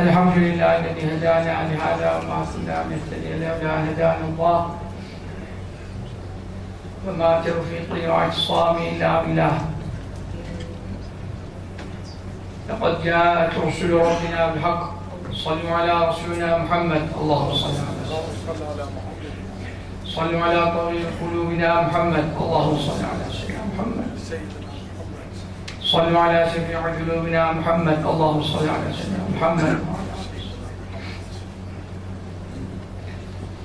الحمد لله الذي هدانا لهذا وما كنا نهتدي لولا ان هدانا الله وما توفيقي واعتصامي الا بالله لقد جاءت رسل ربنا بالحق صلوا على رسولنا محمد اللهم صل على صلوا على طويل قلوبنا محمد اللهم صل على سيدنا محمد صلوا على شفيع ذنوبنا محمد اللهم صل على سيدنا محمد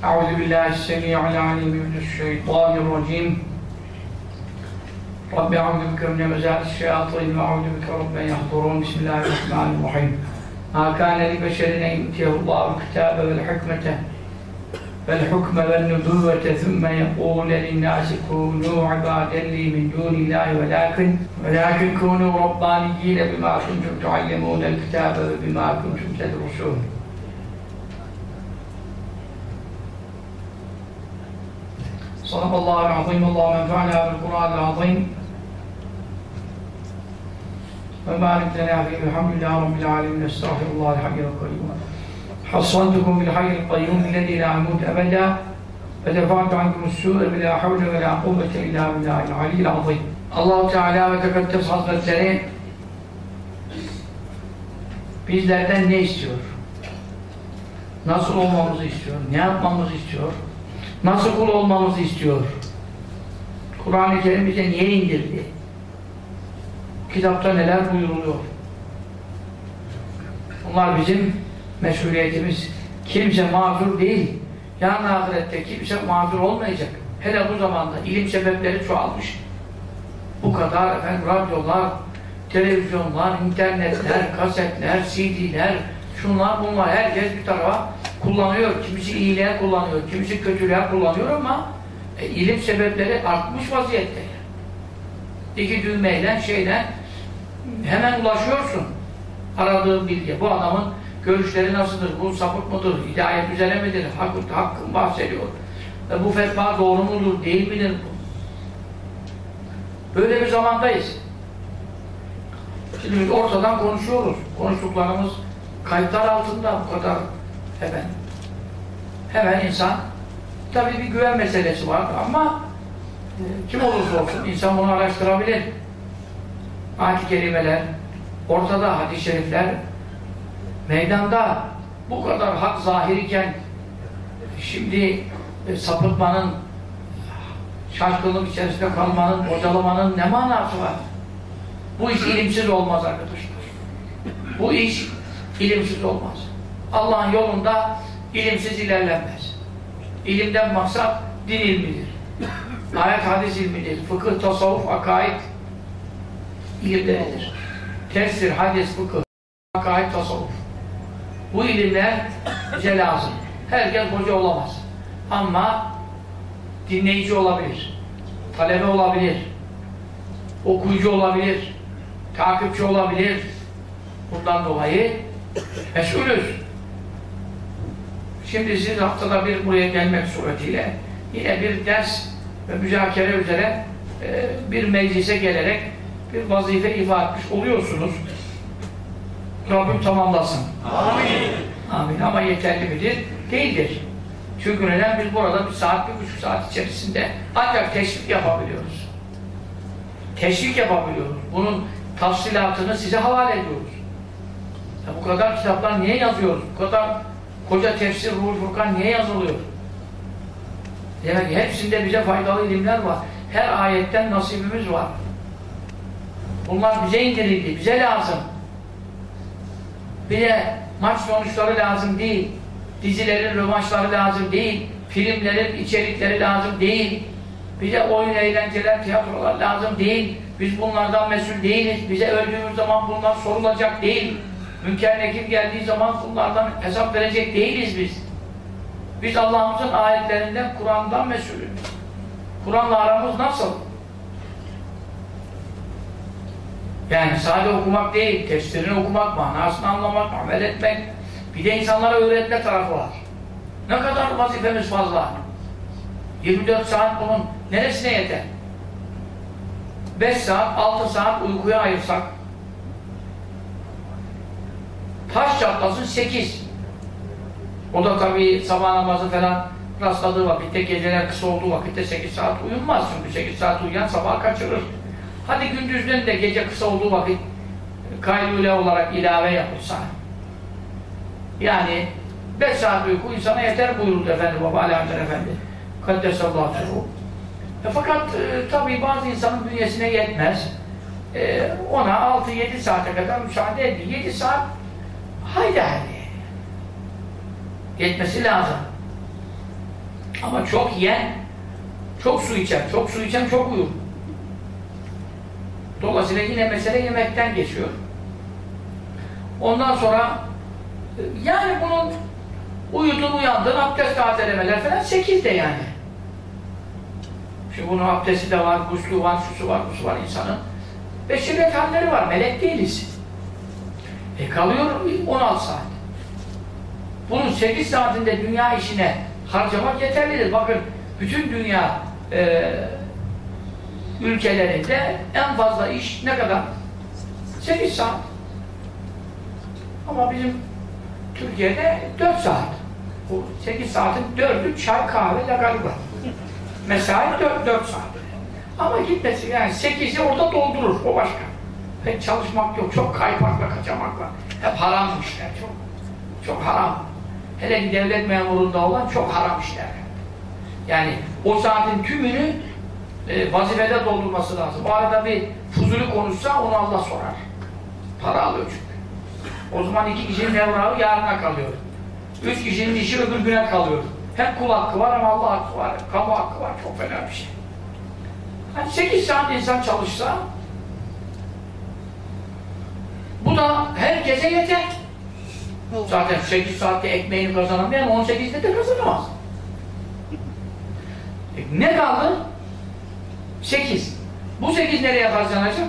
أعوذ بالله السميع العليم من الشيطان الرجيم رب أعوذ بك من همزات الشياطين وأعوذ بك رب أن يحضرون بسم الله الرحمن الرحيم ما كان لبشر أن يؤتيه الله الكتاب والحكمة والحكم والنبوة ثم يقول للناس كونوا عبادا لي من دون الله ولكن ولكن كونوا ربانيين بما كنتم تعلمون الكتاب وبما كنتم تدرسون. صدق الله العظيم اللهم انفعنا بالقرآن العظيم. وبارك لنا فيه الحمد لله رب العالمين استغفر الله الحي القيوم. حصنتكم بالحي القيوم الذي لا يموت ابدا ودفعت عنكم السوء بلا حول ولا قوة الا بالله العلي العظيم Allah Teala ve Tekaddes Hazretleri bizlerden ne istiyor? Nasıl olmamızı istiyor? Ne yapmamızı istiyor? Nasıl kul olmamızı istiyor? Kur'an-ı Kerim bize niye indirdi? Kitapta neler buyuruluyor? Bunlar bizim mesuliyetimiz. Kimse mazur değil. Yarın ahirette kimse mazur olmayacak. Hele bu zamanda ilim sebepleri çoğalmış. Bu kadar efendim, radyolar, televizyonlar, internetler, kasetler, CD'ler, şunlar bunlar herkes bir tarafa kullanıyor. Kimisi iyiliğe kullanıyor, kimisi kötülüğe kullanıyor ama e, ilim sebepleri artmış vaziyette. İki düğmeyle şeyle hemen ulaşıyorsun aradığın bilgi. Bu adamın görüşleri nasıldır, bu sapık mıdır, hidayet üzere midir, hak, hakkın bahsediyor. E, bu fetva doğru mudur, değil midir? Böyle bir zamandayız. Şimdi biz ortadan konuşuyoruz. Konuştuklarımız kayıtlar altında bu kadar hemen. Hemen insan tabii bir güven meselesi var ama e, kim olursa olsun insan bunu araştırabilir. Ayet-i kerimeler ortada hadis-i şerifler meydanda bu kadar hak zahir iken şimdi e, sapıtmanın şaşkınlık içerisinde kalmanın, bocalamanın ne manası var? Bu iş ilimsiz olmaz arkadaşlar. Bu iş ilimsiz olmaz. Allah'ın yolunda ilimsiz ilerlenmez. İlimden maksat din ilmidir. Ayet hadis ilmidir. Fıkıh, tasavvuf, akaid ilimleridir. Tefsir, hadis, fıkıh, akaid, tasavvuf. Bu ilimler bize lazım. Herkes hoca olamaz. Ama dinleyici olabilir. Talebe olabilir. Okuyucu olabilir. Takipçi olabilir. Bundan dolayı mesulüz. Şimdi siz haftada bir buraya gelmek suretiyle yine bir ders ve müzakere üzere e, bir meclise gelerek bir vazife ifa etmiş oluyorsunuz. Rabbim tamamlasın. Amin. Amin. Ama yeterli midir? Değildir. Çünkü neden? Biz burada bir saat, bir buçuk saat içerisinde ancak teşvik yapabiliyoruz. Teşvik yapabiliyoruz. Bunun tafsilatını size havale ediyoruz. Ya bu kadar kitaplar niye yazıyoruz? Bu kadar koca tefsir, Ruhul Furkan niye yazılıyor? Demek ki hepsinde bize faydalı ilimler var. Her ayetten nasibimiz var. Bunlar bize indirildi, bize lazım. Bir de maç sonuçları lazım değil. Dizilerin rövanşları lazım değil. Filmlerin içerikleri lazım değil. Bize oyun, eğlenceler, tiyatrolar lazım değil. Biz bunlardan mesul değiliz. Bize öldüğümüz zaman bunlar sorulacak değil. Münker Nekir geldiği zaman bunlardan hesap verecek değiliz biz. Biz Allah'ımızın ayetlerinden, Kur'an'dan mesulüz. Kur'an'la aramız nasıl? Yani sadece okumak değil, tefsirini okumak, manasını anlamak, amel etmek. Bir de insanlara öğretme tarafı var. Ne kadar vazifemiz fazla. 24 saat bunun neresine yeter? 5 saat, 6 saat uykuya ayırsak Taş çatlasın 8. O da tabii sabah namazı falan rastladığı vakitte, geceler kısa olduğu vakitte 8 saat uyunmaz. Çünkü 8 saat uyuyan sabaha kaçırır. Hadi gündüzden de gece kısa olduğu vakit kaylule olarak ilave yapılsa. Yani 5 saat uyku insana yeter buyurdu Efendi Baba Ali Hamzer Efendi. Kaddesallahu aleyhi e fakat e, tabii bazı insanın bünyesine yetmez. E, ona 6-7 saate kadar müsaade ediyor. 7 saat haydi haydi. Yetmesi lazım. Ama çok yiyen çok su içer. Çok su içen çok uyur. Dolayısıyla yine mesele yemekten geçiyor. Ondan sonra yani bunun uyudun uyandın abdest tazelemeler falan 8 de yani. Şimdi bunun abdesti de var, guslu var, şusu var, busu var insanın. Beşirlet halleri var, melek değiliz. E kalıyor 16 saat. Bunun 8 saatinde dünya işine harcamak yeterlidir. Bakın bütün dünya e, ülkelerinde en fazla iş ne kadar? 8 saat. Ama bizim Türkiye'de 4 saat. Bu 8 saatin 4'ü çay, kahve, lagaluga. Mesai 4, 4 saat. Ama gitmesi yani 8'i orada doldurur. O başka. Pek çalışmak yok. Çok kaymakla, kaçamakla. Hep haram işler. Çok, çok haram. Hele ki devlet memurunda olan çok haram işler. Yani o saatin tümünü e, vazifede doldurması lazım. O arada bir fuzuli konuşsa onu Allah sorar. Para alıyor çünkü. O zaman iki kişinin evrağı yarına kalıyor. Üç kişinin işi öbür güne kalıyor. Hem kul hakkı var ama Allah hakkı var. Kamu hakkı var. Çok fena bir şey. Hani sekiz saat insan çalışsa bu da herkese yeter. Zaten 8 saatte ekmeğini kazanamayan 18'de de kazanamaz. E, ne kaldı? 8. Bu 8 nereye harcanacak?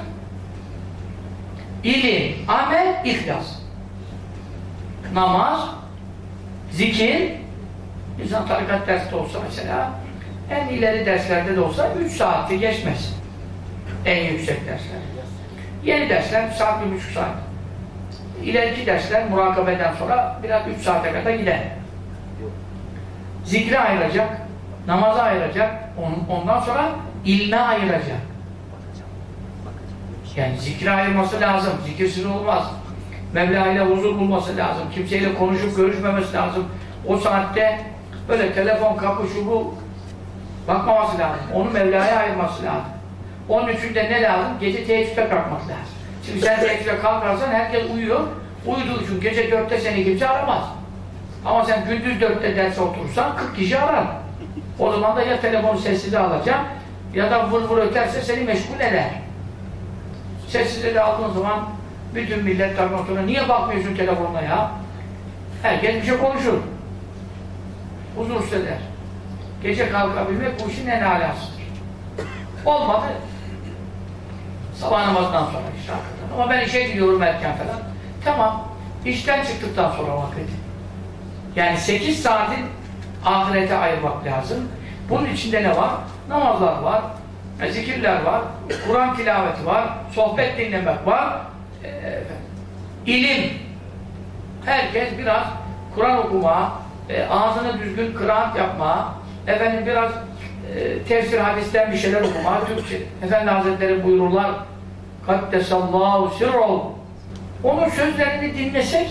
İlim, amel, ihlas. Namaz, zikir, insan tarikat derste olsa mesela, en ileri derslerde de olsa 3 saatte geçmez. En yüksek dersler. Yeni dersler 1 saat, 1,5 saat. İleriki dersler murakabeden sonra biraz 3 saate kadar gider. Zikre ayıracak, namaza ayıracak, ondan sonra ilme ayıracak. Yani zikre ayırması lazım, zikirsiz olmaz. Mevla ile huzur bulması lazım, kimseyle konuşup görüşmemesi lazım. O saatte böyle telefon, kapı, şu bu bakmaması lazım. Onu Mevla'ya ayırması lazım. Onun için de ne lazım? Gece teheccüde kalkmak lazım. Şimdi sen teheccüde kalkarsan herkes uyuyor. Uyuduğu için gece dörtte seni kimse aramaz. Ama sen gündüz dörtte derse oturursan 40 kişi arar. O zaman da ya telefonu sessize alacaksın ya da vur vur öterse seni meşgul eder. Sessize de aldığın zaman bütün millet tarafından niye bakmıyorsun telefonuna ya? Herkes bir şey konuşur. Huzursuz eder. Gece kalkabilmek bu işin en alasıdır. Olmadı. Sabah namazından sonra işte hakikaten. Ama ben işe gidiyorum erken falan. Tamam. İşten çıktıktan sonra vakit. Yani 8 saatin ahirete ayırmak lazım. Bunun içinde ne var? Namazlar var, e, zikirler var, Kur'an tilaveti var, sohbet dinlemek var, e, ilim. Herkes biraz Kur'an okuma, e, ağzını düzgün kıraat yapma, efendim biraz e, tefsir hadisten bir şeyler okuma, Türkçe. Efendi Hazretleri buyururlar, Kaddesallahu sirrol. Onun sözlerini dinlesek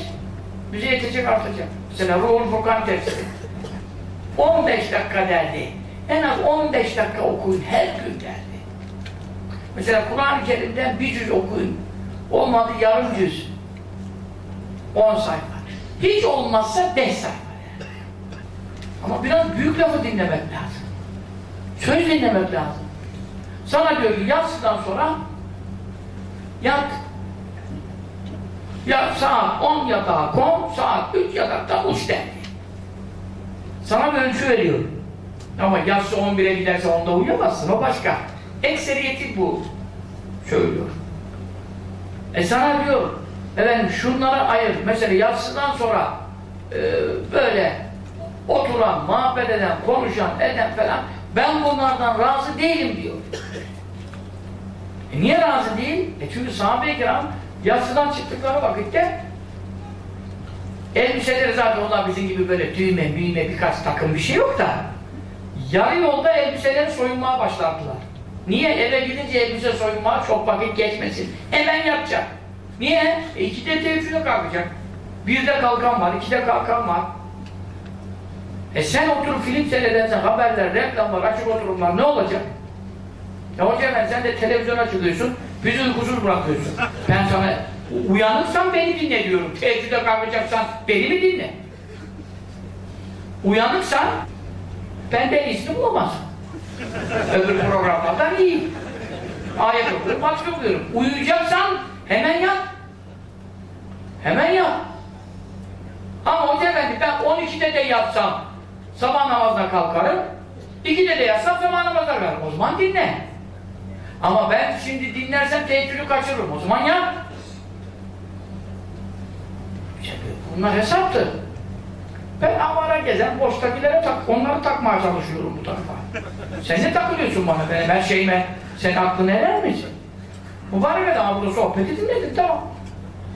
bize yetecek artacak. Mesela Ruhul Furkan tefsiri. 15 dakika derdi. En az 15 dakika okuyun her gün derdi. Mesela Kur'an-ı Kerim'den bir cüz okuyun. Olmadı yarım cüz. 10 sayfa. Hiç olmazsa 5 sayfa. Ama biraz büyük lafı dinlemek lazım. Söz dinlemek lazım. Sana diyor ki yatsıdan sonra yat. Ya saat 10 yatağa kon, saat 3 yatakta uç derdi. Sana bir ölçü veriyor. Ama yatsı 11'e giderse onda uyuyamazsın, o başka. Ekseriyeti bu söylüyor. E sana diyor, efendim şunlara ayır. Mesela yatsıdan sonra e, böyle oturan, muhabbet eden, konuşan, eden falan ben bunlardan razı değilim diyor. E niye razı değil? E çünkü sahabe-i kiram yatsıdan çıktıkları vakitte Elbiseleri zaten onlar bizim gibi böyle düğme, müğme birkaç takım bir şey yok da yarı yolda elbiseleri soyunmaya başlardılar. Niye? Eve gidince elbise soyunmaya çok vakit geçmesin. Hemen yatacak. Niye? E ikide teheccüde kalkacak. Birde kalkan var, ikide kalkan var. E sen oturup film seyredersen haberler, reklamlar, açık oturumlar ne olacak? Ya hoca ben sen de televizyona çıkıyorsun, bizi uykusuz bırakıyorsun. Ben sana uyanırsan beni dinle diyorum. Teheccüde kalkacaksan beni mi dinle? Uyanıksan benden iyisini bulamazsın. Öbür programlardan iyi. Ayet okuyorum, başka okuyorum. Uyuyacaksan hemen yat. Hemen yat. Ama hoca efendi ben 12'de de yatsam sabah namazına kalkarım. 2'de de yatsam sabah namazına kalkarım. O zaman dinle. Ama ben şimdi dinlersem teheccüdü kaçırırım. O zaman yat. Bunlar hesaptır. Ben avara gezen boştakilere tak, onları takmaya çalışıyorum bu tarafa. Sen ne takılıyorsun bana benim her şeyime? Sen aklını erer misin? Mübarek adam burada sohbeti dinledin tamam.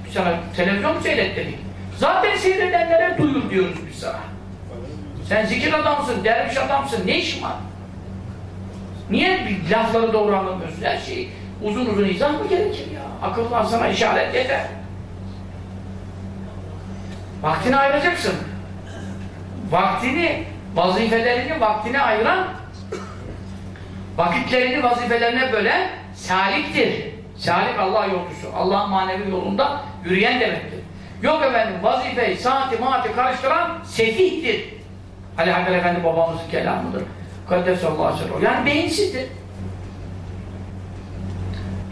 Biz sana televizyon seyret dedik. Zaten seyredenlere duyur diyoruz biz sana. Sen zikir adamsın, derviş adamsın, ne işin var? Niye bir lafları doğru anlamıyorsun? Her şeyi uzun uzun izah mı gerekir ya? Akıllan sana işaret yeter. Vaktini ayıracaksın. Vaktini, vazifelerini vaktine ayıran, vakitlerini vazifelerine bölen saliktir. Salik Allah yolcusu. Allah'ın manevi yolunda yürüyen demektir. Yok efendim vazifeyi, saati, maati karıştıran sefihtir. Ali Hakkari Efendi babamızın kelamıdır. Kaddesallahu aleyhi ve sellem. Yani beyinsizdir.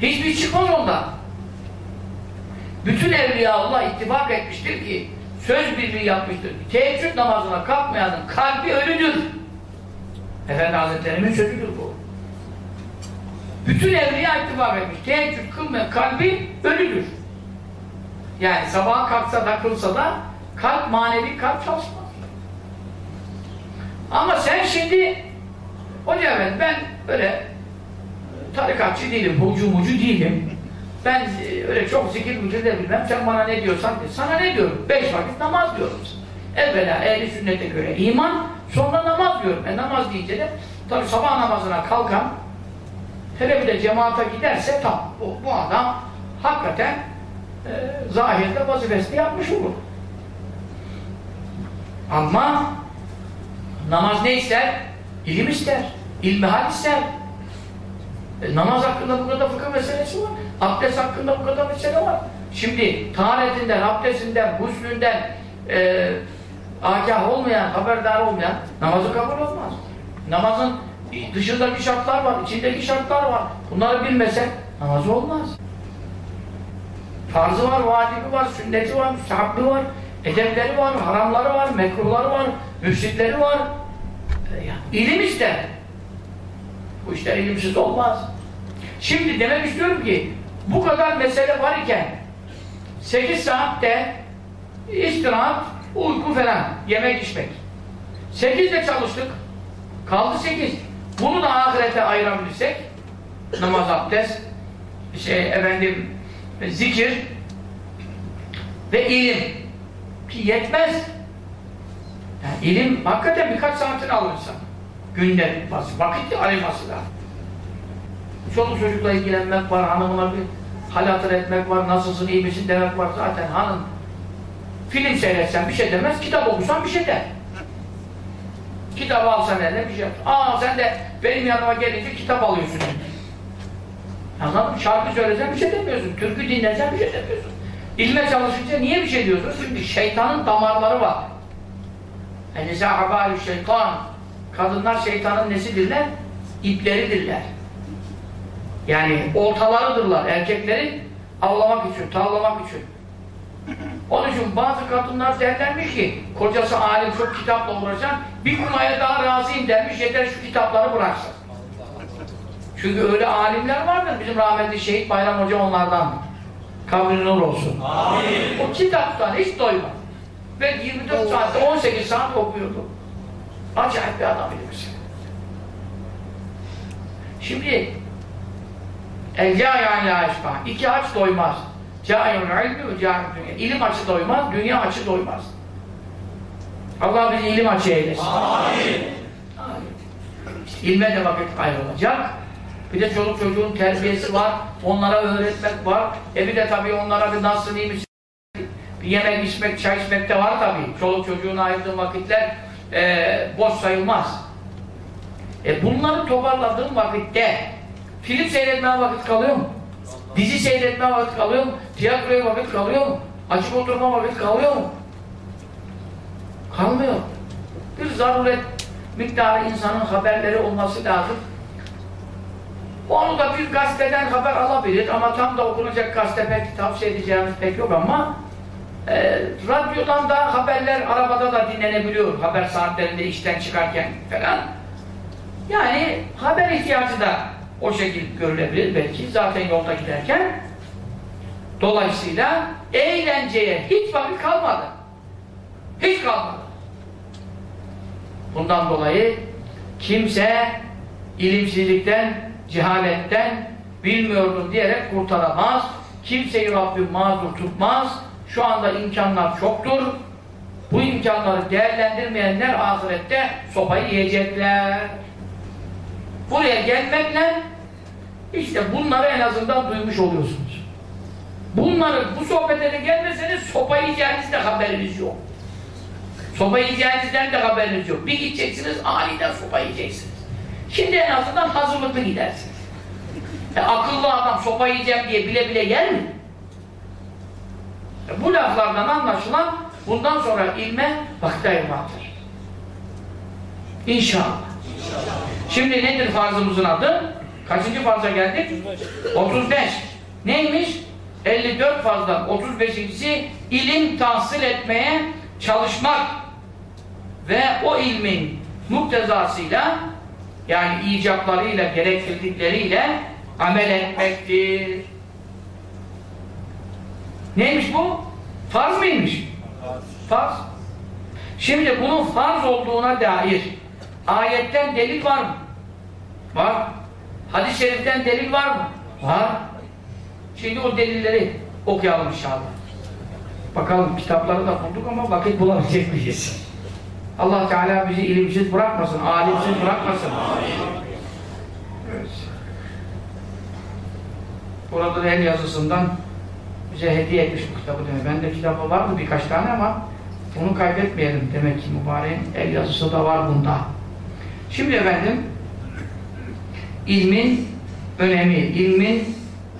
Hiçbir çıkmaz ondan. Bütün evliya Allah ittifak etmiştir ki söz birliği yapmıştır. Teheccüd namazına kalkmayanın kalbi ölüdür. Efendi Hazretlerimin sözüdür bu. Bütün evliya ittifak etmiş. Teheccüd kılmayan kalbi ölüdür. Yani sabah kalksa da kılsa da kalp manevi kalp çalışmaz. Ama sen şimdi Hoca efendi ben böyle tarikatçı değilim, hucu mucu değilim. Ben e, öyle çok zikir mücür de bilmem. Sen bana ne diyorsan de. Sana ne diyorum? Beş vakit namaz diyorum. Evvela ehli sünnete göre iman, sonra namaz diyorum. E namaz deyince de tabi sabah namazına kalkan hele bir de cemaate giderse tam bu, bu adam hakikaten e, zahirde vazifesini yapmış olur. Ama namaz ne ister? İlim ister. İlmihal ister. E, namaz hakkında bu kadar fıkıh meselesi var. Abdest hakkında bu kadar mesele var. Şimdi taharetinden, abdestinden, huslünden e, agah olmayan, haberdar olmayan namazı kabul olmaz. Namazın dışındaki şartlar var, içindeki şartlar var. Bunları bilmesen namazı olmaz. Farzı var, vacibi var, sünneti var, müstahabbi var, edepleri var, haramları var, mekruhları var, müfsitleri var. E, ilim ister. Bu işler ilimsiz olmaz. Şimdi demek istiyorum ki bu kadar mesele var iken 8 saatte istirahat, uyku falan, yemek içmek. 8'de çalıştık. Kaldı 8. Bunu da ahirete ayırabilirsek namaz, abdest, şey efendim zikir ve ilim ki yetmez. Yani ilim hakikaten birkaç saatini alır Günde vakit ayırması lazım. Çoluk çocukla ilgilenmek var, hanımına bir hal hatır etmek var, nasılsın, iyi misin demek var zaten hanım. Film seyretsen bir şey demez, kitap okusan bir şey der. Kitap alsan eline bir şey yap. Aa sen de benim yanıma gelince kitap alıyorsun. Anladın mı? Şarkı söylesen bir şey demiyorsun, türkü dinlesen bir şey demiyorsun. İlme çalışınca niye bir şey diyorsun? Çünkü şeytanın damarları var. Enisa habalü şeytan. Kadınlar şeytanın nesidirler? İpleridirler. Yani oltalarıdırlar erkeklerin avlamak için, tavlamak için. Onun için bazı kadınlar derlermiş ki kocası alim çok kitapla uğraşan bir kumaya daha razıyım dermiş yeter şu kitapları bıraksın. Çünkü öyle alimler vardır. Bizim rahmetli Şehit Bayram Hoca onlardan. Kabri nur olsun. Amin. O kitaptan hiç doymaz. Ve 24 saatte 18 saat okuyordu. Acayip bir adam mesela. Şimdi El câyâ ilâ eşbâh. İki aç doymaz. Câyâ'nın ilmi ve câyâ'nın dünya. İlim açı doymaz, dünya açı doymaz. Allah bizi ilim açı eylesin. Amin. İlme de vakit ayrılacak. Bir de çoluk çocuğun terbiyesi var. Onlara öğretmek var. E bir de tabii onlara bir nasıl iyiymiş bir yemek içmek, çay içmek de var tabii. Çoluk çocuğun ayırdığın vakitler e, boş sayılmaz. E bunları toparladığın vakitte film seyretmeye vakit kalıyor mu? Dizi seyretmeye vakit kalıyor mu? Tiyatroya vakit kalıyor mu? Açık oturma vakit kalıyor mu? Kalmıyor. Bir zaruret miktarı insanın haberleri olması lazım. Onu da bir gazeteden haber alabilir ama tam da okunacak gazete pek tavsiye edeceğimiz pek yok ama e, radyodan da haberler arabada da dinlenebiliyor. Haber saatlerinde işten çıkarken falan. Yani haber ihtiyacı da o şekilde görülebilir belki zaten yolda giderken. Dolayısıyla eğlenceye hiç vakit kalmadı. Hiç kalmadı. Bundan dolayı kimse ilimsizlikten, cehaletten bilmiyordum diyerek kurtaramaz. Kimseyi Rabbim mazur tutmaz. Şu anda imkanlar çoktur. Bu imkanları değerlendirmeyenler ahirette sopayı yiyecekler. Buraya gelmekle işte bunları en azından duymuş oluyorsunuz. Bunları, bu sohbete gelmeseniz sopa yiyeceğinizde haberiniz yok. Sopa yiyeceğinizden de haberiniz yok. Bir gideceksiniz, aniden sopa yiyeceksiniz. Şimdi en azından hazırlıklı gidersiniz. E, akıllı adam sopa yiyeceğim diye bile bile yer mi? E, bu laflardan anlaşılan bundan sonra ilme vakti ayırmaktır. İnşallah. Şimdi nedir farzımızın adı? Kaçıncı farza geldik? 35. Neymiş? 54 farzdan 35.si ilim tahsil etmeye çalışmak ve o ilmin muktezasıyla yani icaplarıyla, gerektirdikleriyle amel etmektir. Neymiş bu? Farz mıymış? Farz. Şimdi bunun farz olduğuna dair ayetten delil var mı? Var. Hadis-i şeriften delil var mı? Var. Şimdi o delilleri okuyalım inşallah. Bakalım kitapları da bulduk ama vakit bulabilecek miyiz? Allah Teala bizi ilimsiz bırakmasın, alimsiz bırakmasın. Evet. Burada da el yazısından bize hediye etmiş bu kitabı demek. Bende kitabı vardı birkaç tane ama onu kaybetmeyelim demek ki mübareğin el yazısı da var bunda. Şimdi efendim ilmin önemi, ilmin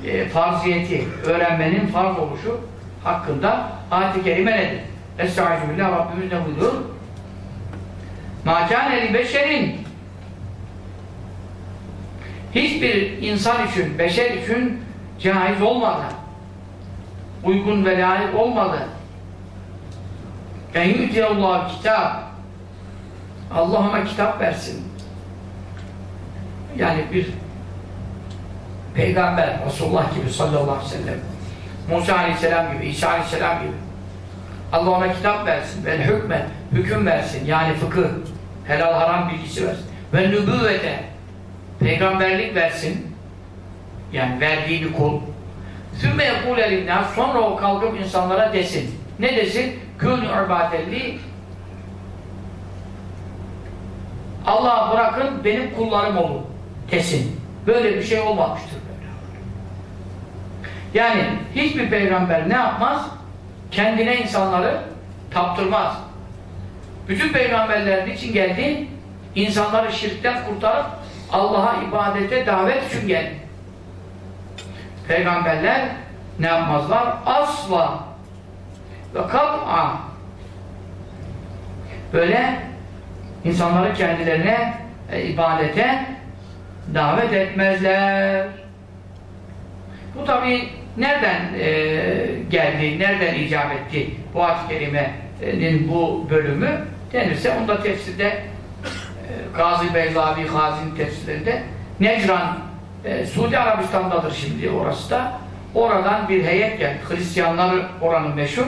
e, farziyeti, öğrenmenin farz oluşu hakkında ayet-i kerime nedir? Estağfirullah Rabbimiz ne buyuruyor? مَا كَانَ لِبَشَرٍ Hiçbir insan için, beşer için caiz olmadı. uygun ve layık olmadı. En yüceyallahu kitap Allah ona kitap versin. Yani bir peygamber Resulullah gibi sallallahu aleyhi ve sellem Musa aleyhisselam gibi, İsa aleyhisselam gibi. Allah ona kitap versin ve hükme, hüküm versin. Yani fıkıh helal haram bilgisi versin. Ve nübüvvete peygamberlik versin. Yani verdiğini kul sümme yekûle linnâs sonra o kalkıp insanlara desin ne desin? kûnü ibadelli Allah'a bırakın benim kullarım olun desin. Böyle bir şey olmamıştır. Yani hiçbir peygamber ne yapmaz? Kendine insanları taptırmaz. Bütün peygamberler için geldi? İnsanları şirkten kurtarıp Allah'a ibadete davet için geldi. Peygamberler ne yapmazlar? Asla ve kat'a böyle insanları kendilerine e, ibadete davet etmezler. Bu tabi nereden e, geldi, nereden icap etti bu ayet-i kerimenin bu bölümü denirse onda tefsirde e, Gazi Beyzavi Gazi'nin tefsirlerinde Necran e, Suudi Arabistan'dadır şimdi orası da oradan bir heyet geldi. Hristiyanları oranın meşhur.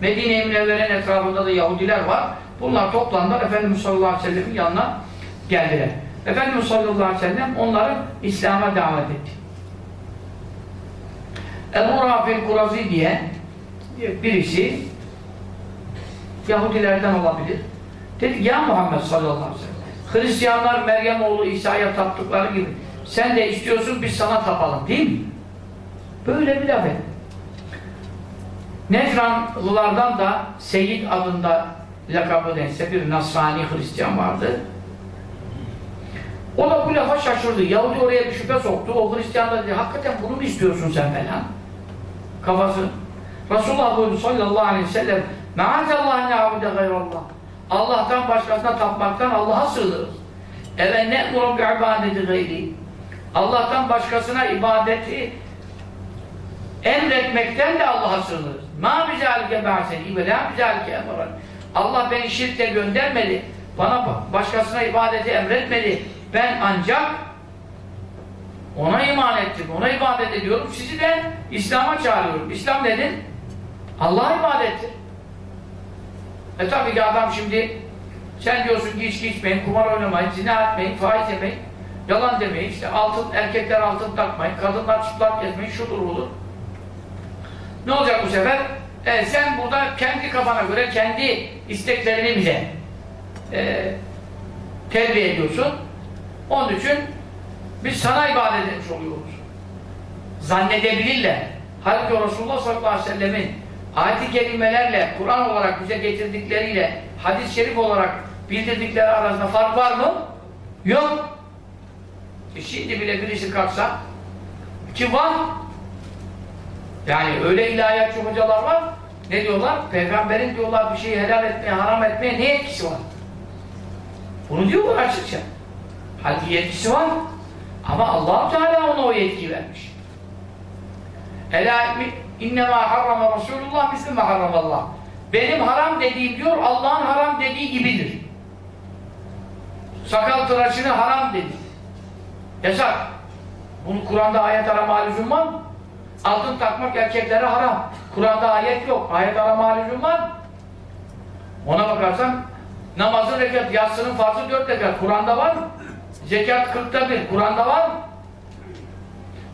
Medine-i Münevvere'nin etrafında da Yahudiler var. Bunlar toplandılar Efendimiz sallallahu aleyhi ve sellem'in yanına geldiler. Efendimiz sallallahu aleyhi ve sellem onları İslam'a davet etti. Ebu Rafil Kurazi diye birisi Yahudilerden olabilir. Dedi ya Muhammed sallallahu aleyhi ve sellem Hristiyanlar Meryem oğlu İsa'ya taptıkları gibi sen de istiyorsun biz sana tapalım değil mi? Böyle bir laf etti. Necranlılardan da Seyyid adında lakabı dense bir Nasrani Hristiyan vardı. O da bu lafa şaşırdı. Yahudi oraya bir şüphe soktu. O Hristiyan da dedi, hakikaten bunu mu istiyorsun sen falan? Kafası. Resulullah buyurdu sallallahu aleyhi ve sellem Me'azallah ne abude gayrallah. Allah'tan başkasına tapmaktan Allah'a sığınırız. Eve ne bi ibadeti gayri. Allah'tan başkasına ibadeti emretmekten de Allah'a sığınırız. Ma bizalike ba'seni ve la bizalike emran. Allah beni şirkle göndermedi. Bana başkasına ibadeti emretmedi. Ben ancak ona iman ettim, ona ibadet ediyorum. Sizi de İslam'a çağırıyorum. İslam nedir? Allah'a ibadettir. E tabi ki adam şimdi sen diyorsun ki içki içmeyin, kumar oynamayın, zina etmeyin, faiz yemeyin, yalan demeyin, işte altın, erkekler altın takmayın, kadınlar çıplak gezmeyin, şudur budur. Ne olacak bu sefer? E, sen burada kendi kafana göre kendi isteklerini bize e, terbiye ediyorsun. Onun için biz sana ibadet etmiş oluyoruz. Zannedebilirler. Halbuki Resulullah sallallahu aleyhi ve sellemin ayet-i kerimelerle, Kur'an olarak bize getirdikleriyle, hadis-i şerif olarak bildirdikleri arasında fark var mı? Yok. E şimdi bile birisi kalksa ki var. Yani öyle ilahiyatçı hocalar var. Ne diyorlar? Peygamberin diyorlar bir şeyi helal etmeye, haram etmeye ne etkisi var? Bunu diyorlar açıkça. Halbuki yetkisi var. Ama allah Teala ona o yetki vermiş. Ela innemâ harrama Resulullah mislime harramallah. Benim haram dediğim diyor, Allah'ın haram dediği gibidir. Sakal tıraşını haram dedi. Yasak. Bunu Kur'an'da ayet arama lüzum var? Altın takmak erkeklere haram. Kur'an'da ayet yok. Ayet arama lüzum var? Ona bakarsan namazın rekat, yatsının farzı dört rekat. Kur'an'da var mı? Zekat kırkta bir. Kur'an'da var?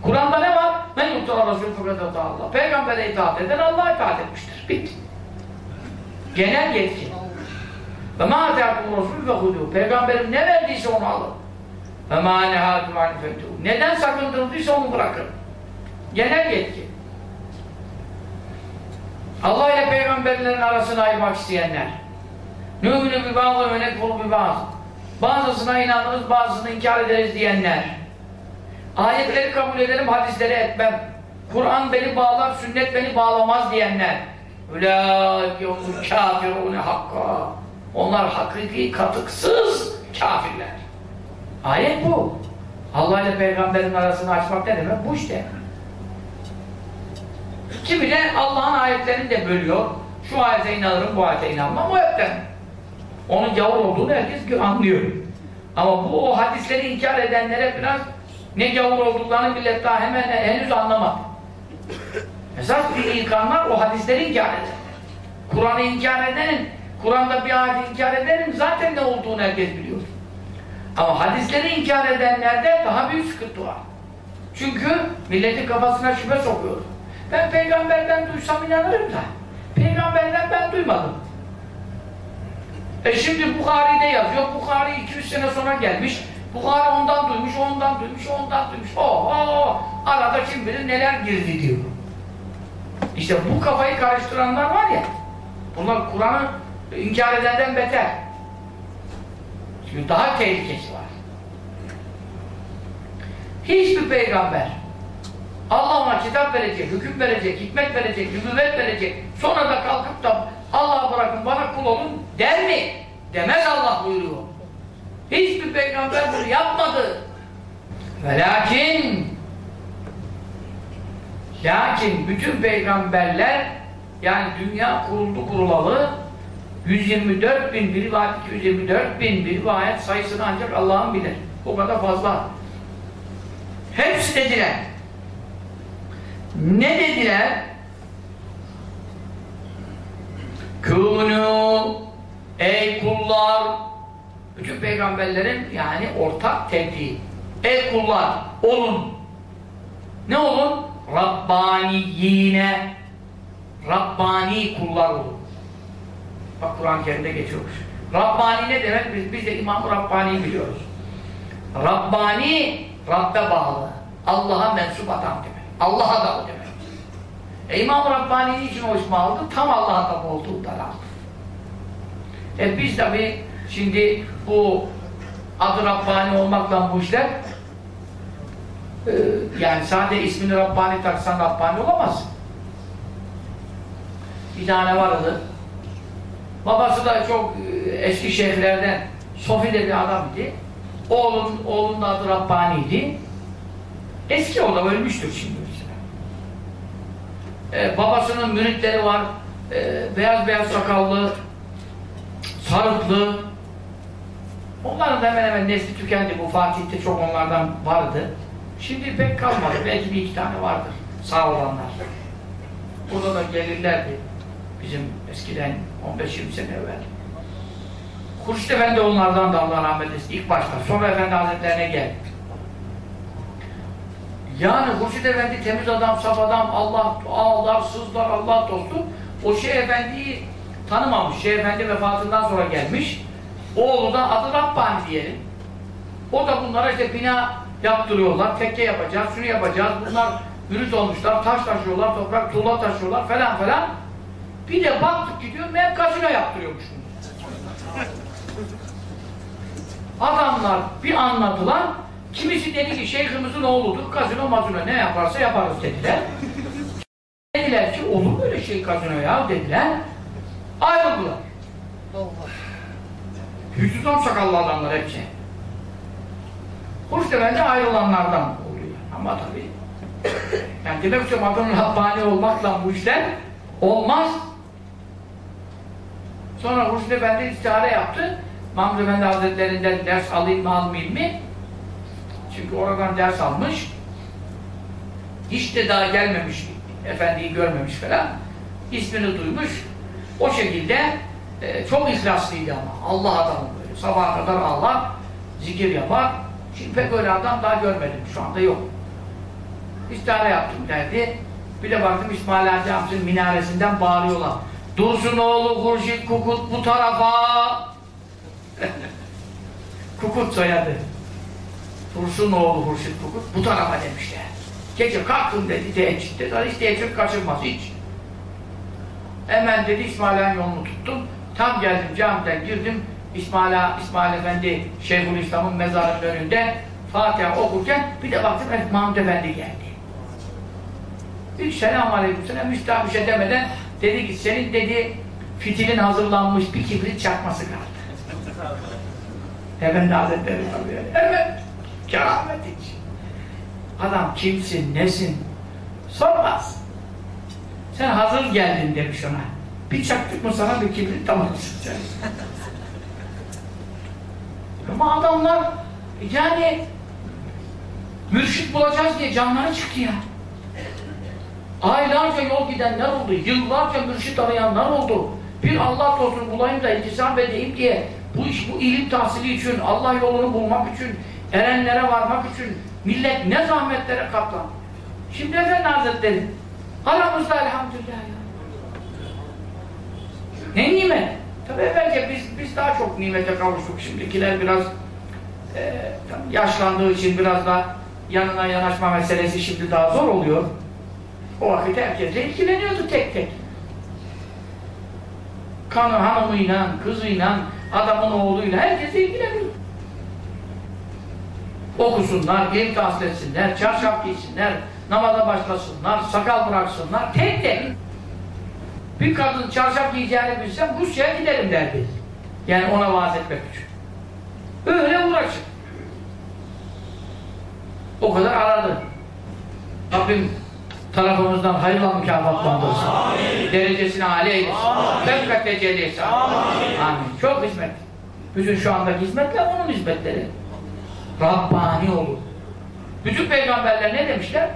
Kur'an'da ne var? Men yuttara Resul fıkrat Allah. Peygamber'e itaat eden Allah'a itaat etmiştir. Bitti. Genel yetki. Ve ma atâkum ve hudû. Peygamberim ne verdiyse onu alın. Ve ma nehâkum anifetû. Neden sakındırıldıysa onu bırakın. Genel yetki. Allah ile peygamberlerin arasını ayırmak isteyenler. Nûmünü bir bazı ve nekfuru bir bazı. Bazısına inanırız, bazısını inkar ederiz diyenler. Ayetleri kabul ederim, hadisleri etmem. Kur'an beni bağlar, sünnet beni bağlamaz diyenler. Ülâike umul kâfirûne hakka. Onlar hakiki, katıksız kafirler. Ayet bu. Allah ile peygamberin arasını açmak ne demek? Bu işte. Kimi de Allah'ın ayetlerini de bölüyor. Şu ayete inanırım, bu ayete inanmam. O hepten. Onun gavur olduğunu herkes anlıyor. Ama bu o hadisleri inkar edenlere biraz ne gavur olduklarını millet daha hemen henüz anlamadı. Esas bir ilkanlar o hadisleri inkar eder. Kur'an'ı inkar edenin, Kur'an'da bir ayeti inkar edenin zaten ne olduğunu herkes biliyor. Ama hadisleri inkar edenlerde daha büyük sıkıntı var. Çünkü milletin kafasına şüphe sokuyor. Ben peygamberden duysam inanırım da. Peygamberden ben duymadım. E şimdi Bukhari'de yazıyor. Bukhari 200 sene sonra gelmiş. Bukhari ondan duymuş, ondan duymuş, ondan duymuş. Oo, arada kim bilir neler girdi diyor. İşte bu kafayı karıştıranlar var ya, bunlar Kur'an'ı inkar edenden beter. Çünkü daha tehlikesi var. Hiçbir peygamber Allah ona kitap verecek, hüküm verecek, hikmet verecek, nübüvvet verecek. Sonra da kalkıp da Allah'a bırakın bana kul olun der mi? Demez Allah buyuruyor. Hiçbir peygamber bunu yapmadı. Ve lakin lakin bütün peygamberler yani dünya kuruldu kurulalı 124 bin, bir rivayet 224 bin, bir rivayet sayısını ancak Allah'ın bilir. O kadar fazla. Hepsi dediler. Ne dediler? Kûnû Ey kullar bütün peygamberlerin yani ortak tebliği. Ey kullar olun. Ne olun? Rabbaniyine Rabbani kullar olun. Bak Kur'an-ı geçiyormuş. Rabbani ne demek? Biz, biz de İmam-ı Rabbani'yi biliyoruz. Rabbani, Rabbe bağlı. Allah'a mensup adam demek. Allah'a adalı demek. E İmam-ı Rabbani için o ismi aldı? Tam Allah'a adalı olduğundan aldı. E biz tabi şimdi bu adı Rabbani olmakla bu işler e, yani sadece ismini Rabbani taksan Rabbani olamaz. Bir tane vardı. Babası da çok e, eski şeyhlerden Sofi de bir adam idi. Oğlun, oğlunun adı Rabbani'ydi. Eski o da ölmüştür şimdi mesela. Ee, babasının müritleri var. Ee, beyaz beyaz sakallı, sarıklı. Onların da hemen hemen nesli tükendi. Bu Fatih'te çok onlardan vardı. Şimdi pek kalmadı. Belki bir iki tane vardır. Sağ olanlar. Burada da gelirlerdi. Bizim eskiden 15-20 sene evvel. Kurşun Efendi onlardan da Allah rahmet eylesin ilk başta. Sonra Efendi Hazretlerine geldi. Yani Hurşit Efendi temiz adam, saf adam, Allah ağlar, sızlar, Allah dostu. O Şeyh Efendi'yi tanımamış. Şeyh Efendi vefatından sonra gelmiş. Oğlu da adı Rabbani diyelim. O da bunlara işte bina yaptırıyorlar, tekke yapacağız, şunu yapacağız. Bunlar mürit olmuşlar, taş taşıyorlar, toprak, tuğla taşıyorlar falan falan. Bir de baktık gidiyor, meğer kasino yaptırıyormuş. Adamlar bir anladılar. Kimisi dedi ki şeyhimizin oğludur. Kazino mazino ne yaparsa yaparız dediler. dediler ki olur mu öyle şey kazino ya dediler. Ayrıldılar. Hüsnüzan sakallı adamlar hepsi. Bence ayrılanlardan oluyor. Ama tabii yani demek ki adamın Rabbani olmakla bu işler olmaz. Sonra Hurşit Efendi istihare yaptı. Mahmud Efendi Hazretlerinden ders alayım mı almayayım mı? Çünkü oradan ders almış. Hiç de daha gelmemiş, efendiyi görmemiş falan. İsmini duymuş. O şekilde e, çok ihlaslıydı ama. Allah adamı böyle. Sabaha kadar Allah zikir yapar. Şimdi pek öyle adam daha görmedim. Şu anda yok. İstihare yaptım derdi. Bir de baktım İsmail Hacı minaresinden bağırıyorlar. Dursun oğlu Hurşit Kukut bu tarafa. Kukut soyadı. Dursun oğlu Hurşit Kukut bu tarafa demişler. Gece kalktım dedi teheccüde. Dedi, hiç teheccüd kaçırmaz hiç. Hemen dedi İsmail Han yolunu tuttum. Tam geldim camiden girdim. İsmail, İsmail Efendi Şeyhülislam'ın mezarının önünde Fatiha okurken bir de baktım Mahmud Efendi geldi. Bir selam aleyküm selam müstahap bir şey demeden dedi ki senin dedi fitilin hazırlanmış bir kibrit çakması kaldı. Efendi Hazretleri tabii. Evet. Keramet. Adam kimsin, nesin? Sormaz. Sen hazır geldin demiş ona. Bir çaktık mı sana bir kibrit tamamsın sen. Ama adamlar yani mürşit bulacağız diye canları çıktı ya. Aylarca yol gidenler oldu, yıllarca mürşit arayanlar oldu. Bir Allah dostunu bulayım da iltisam edeyim diye bu iş, bu ilim tahsili için, Allah yolunu bulmak için, erenlere varmak için millet ne zahmetlere katlandı. Şimdi Efendi Hazretleri aramızda elhamdülillah ya. Ne nimet? Tabii evvelce biz, biz daha çok nimete kavuştuk. Şimdikiler biraz e, yaşlandığı için biraz da yanına yanaşma meselesi şimdi daha zor oluyor. O vakit herkesle ilgileniyordu tek tek. Kanı hanımıyla, kızıyla, adamın oğluyla herkesle ilgileniyor. Okusunlar, ilim tahsil etsinler, çarşaf giysinler, namaza başlasınlar, sakal bıraksınlar, tek tek. Bir kadın çarşaf giyeceğini bilsem Rusya'ya giderim derdi. Yani ona vaaz etmek için. Öyle uğraşın. O kadar aradı. Rabbim tarafımızdan hayırla mükafatlandırsın. Derecesini âli eylesin. Fevkat tecelli etsin. Amin. Amin. Çok hizmet. Bütün şu andaki hizmetler onun hizmetleri. Rabbani olur. Bütün peygamberler ne demişler?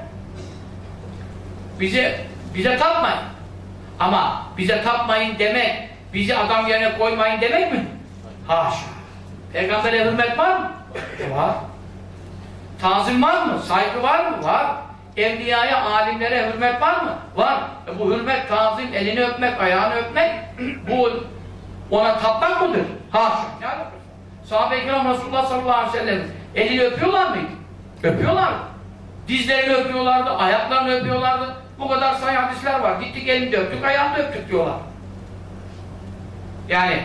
Bize bize tapmayın. Ama bize tapmayın demek, bizi adam yerine koymayın demek mi? Haşa. Peygamber'e hürmet var mı? Var. Tazim var mı? Saygı var mı? Var. Evliyaya, alimlere hürmet var mı? Var. E bu hürmet, tazim, elini öpmek, ayağını öpmek bu Ona tapmak mıdır? Haşa. Ne alakası? Sahabe-i kiram Resulullah sallallahu aleyhi ve sellem elini öpüyorlar mıydı? Öpüyorlar. Dizlerini öpüyorlardı, ayaklarını öpüyorlardı. Bu kadar sayı hadisler var. Gittik elini öptük, ayağını öptük diyorlar. Yani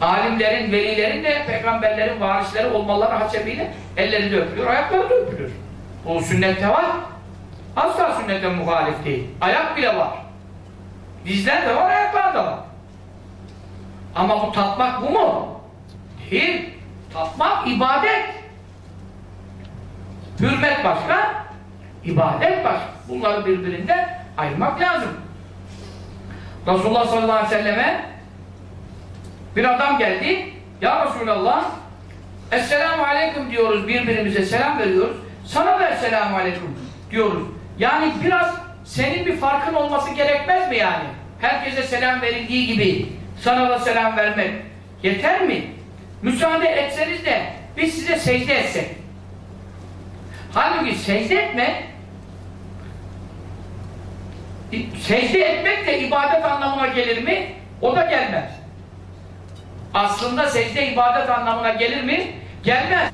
alimlerin, velilerin de peygamberlerin varisleri olmaları hasebiyle elleri de öpülür, ayakları da öpülür. Bu sünnette var. Asla sünnete muhalif değil. Ayak bile var. Dizler de var, ayaklar da var. Ama bu tatmak bu mu? Değil. Tatmak ibadet. Hürmet başka, ibadet başka. Bunları birbirinden ayırmak lazım. Resulullah sallallahu aleyhi ve selleme bir adam geldi. Ya Resulallah Esselamu Aleyküm diyoruz birbirimize selam veriyoruz. Sana da Esselamu Aleyküm diyoruz. Yani biraz senin bir farkın olması gerekmez mi yani? Herkese selam verildiği gibi sana da selam vermek yeter mi? Müsaade etseniz de biz size secde etsek. Halbuki secde etme secde etmek de ibadet anlamına gelir mi? O da gelmez. Aslında secde ibadet anlamına gelir mi? Gelmez.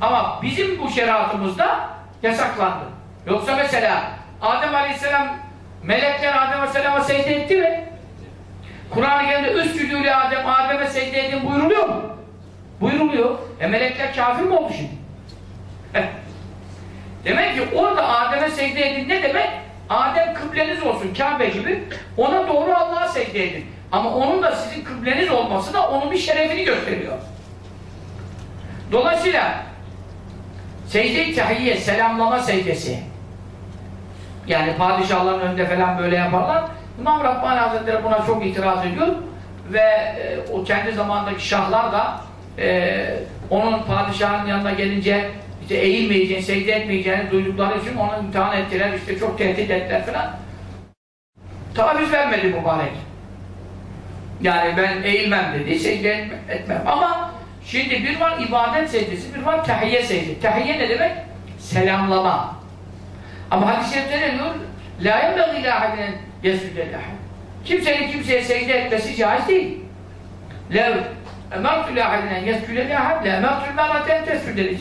Ama bizim bu şeriatımızda yasaklandı. Yoksa mesela Adem Aleyhisselam melekler Adem Aleyhisselam'a secde etti mi? Kur'an-ı Kerim'de üst güdüyle Adem, Adem'e secde edin buyuruluyor mu? Buyuruluyor. E melekler kafir mi oldu şimdi? Demek ki orada Adem'e secde edin ne demek? Adem kıbleniz olsun Kabe gibi ona doğru Allah'a secde edin. Ama onun da sizin kıbleniz olması da onun bir şerefini gösteriyor. Dolayısıyla secde-i tahiyye, selamlama secdesi yani padişahların önünde falan böyle yaparlar. İmam Rabbani Hazretleri buna çok itiraz ediyor ve e, o kendi zamandaki şahlar da e, onun padişahın yanına gelince işte eğilmeyeceğini, secde etmeyeceğini duydukları için onu imtihan ettiler, işte çok tehdit ettiler falan. Taviz vermedi mübarek. Yani ben eğilmem dedi, secde etmem. Ama şimdi bir var ibadet secdesi, bir var tahiyye secdesi. Tahiyye ne demek? Selamlama. Ama hadis-i şerifte ne diyor? La yembegi la hadinen yesüdel Kimsenin kimseye secde etmesi caiz değil. Lev emertü la hadinen yesüdel ahad la emertü meraten tesüdel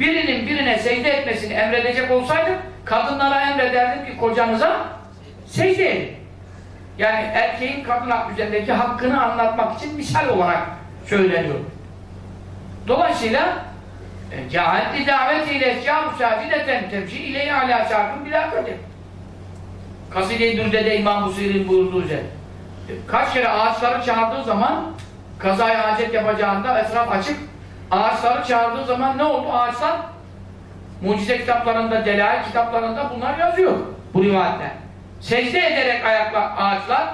Birinin birine secde etmesini emredecek olsaydım kadınlara emrederdim ki kocanıza secde edin. Yani erkeğin kadın üzerindeki hakkını anlatmak için misal olarak söyleniyor. Dolayısıyla cehalli daveti ile eşyâru sâcideten temşi ile alâ şarkın bilâ kadir. Kaside-i Dürde'de İmam Busir'in buyurduğu üzere. Kaç kere ağaçları çağırdığı zaman kazaya hacet yapacağında etraf açık ağaçları çağırdığı zaman ne oldu ağaçlar? Mucize kitaplarında, delail kitaplarında bunlar yazıyor. Bu rivayetler. Secde ederek ayaklar, ağaçlar,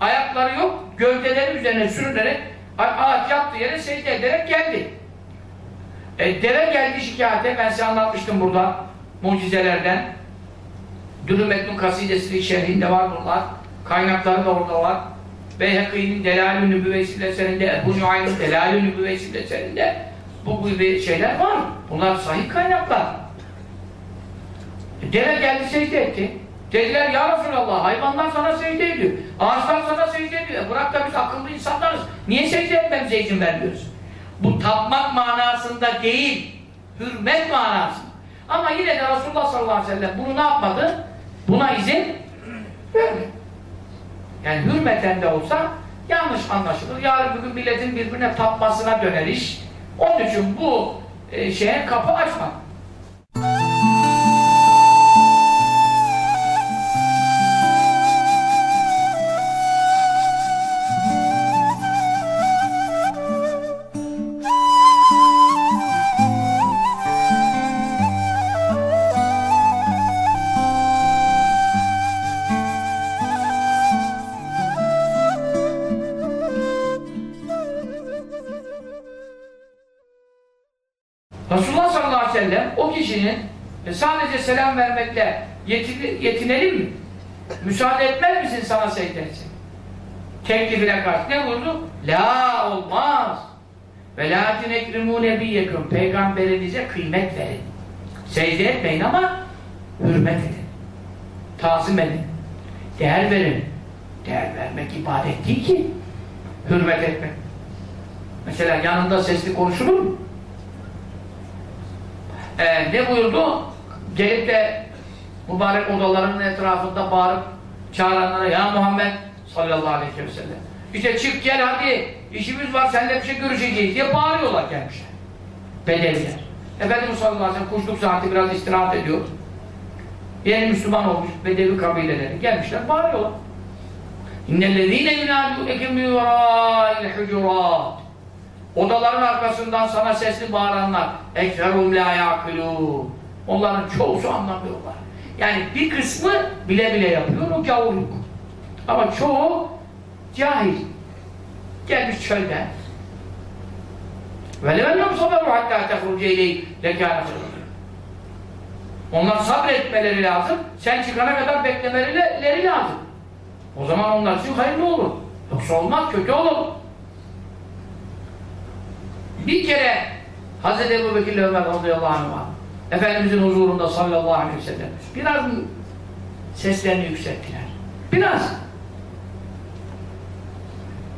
ayakları yok, gövdeleri üzerine sürünerek ağaç yattığı yere secde ederek geldi. E, deve geldi şikayete, ben size anlatmıştım burada mucizelerden. Dürüm Etnun Kasidesi'nin şerhinde var bunlar. Kaynakları da orada var. Beyhekî'nin Delâl-ü Nübüvvesi eserinde, Ebu Nuaym'ın Delâl-ü Nübüvvesi eserinde bu gibi şeyler var. Bunlar sahih kaynaklar. E, deve geldi secde etti. Dediler ya Resulallah hayvanlar sana secde ediyor. Ağaçlar sana secde ediyor. E, bırak da biz akıllı insanlarız. Niye secde etmemize izin vermiyoruz? Bu tapmak manasında değil, hürmet manasında. Ama yine de Resulullah sallallahu aleyhi ve sellem bunu ne yapmadı? Buna izin vermedi. Yani hürmeten de olsa yanlış anlaşılır. Yarın bugün milletin birbirine tapmasına döner iş. Onun için bu e, şeye kapı açmak. Resulullah sallallahu aleyhi ve sellem o kişinin e, sadece selam vermekle yetin, yetinelim mi? Müsaade etmez misin sana secde etsin? Teklifine karşı ne buyurdu? La olmaz. Ve la tinekrimu nebiyyekum. Peygamberinize kıymet verin. Secde etmeyin ama hürmet edin. Tazim edin. Değer verin. Değer vermek ibadet değil ki. Hürmet etmek. Mesela yanında sesli konuşulur mu? Ee, ne buyurdu? Gelip de mübarek odalarının etrafında bağırıp çağıranlara ya Muhammed sallallahu aleyhi ve sellem işte çık gel hadi işimiz var seninle bir şey görüşeceğiz diye bağırıyorlar gelmişler. Bedeviler. Efendimiz sallallahu aleyhi ve sellem kuşluk saati biraz istirahat ediyor. Yeni Müslüman olmuş Bedevi kabileleri gelmişler bağırıyorlar. İnnellezîne yunâdûneke min verâil hucurat. Odaların arkasından sana sesli bağıranlar ekferum la yaqilûn. Onların çoğusu anlamıyorlar. Yani bir kısmı bile bile yapıyor o gavurluk. Ama çoğu cahil. Gelmiş. Ve levellem saberu hattâ tehruce ileyh lekâne Onlar sabretmeleri lazım. Sen çıkana kadar beklemeleri lazım. O zaman onlar için hayırlı olur. Yoksa olmaz, kötü olur. Bir kere Hz. Ebu Bekir Ömer radıyallahu anh Efendimizin huzurunda sallallahu aleyhi ve sellem biraz seslerini yükselttiler. Biraz.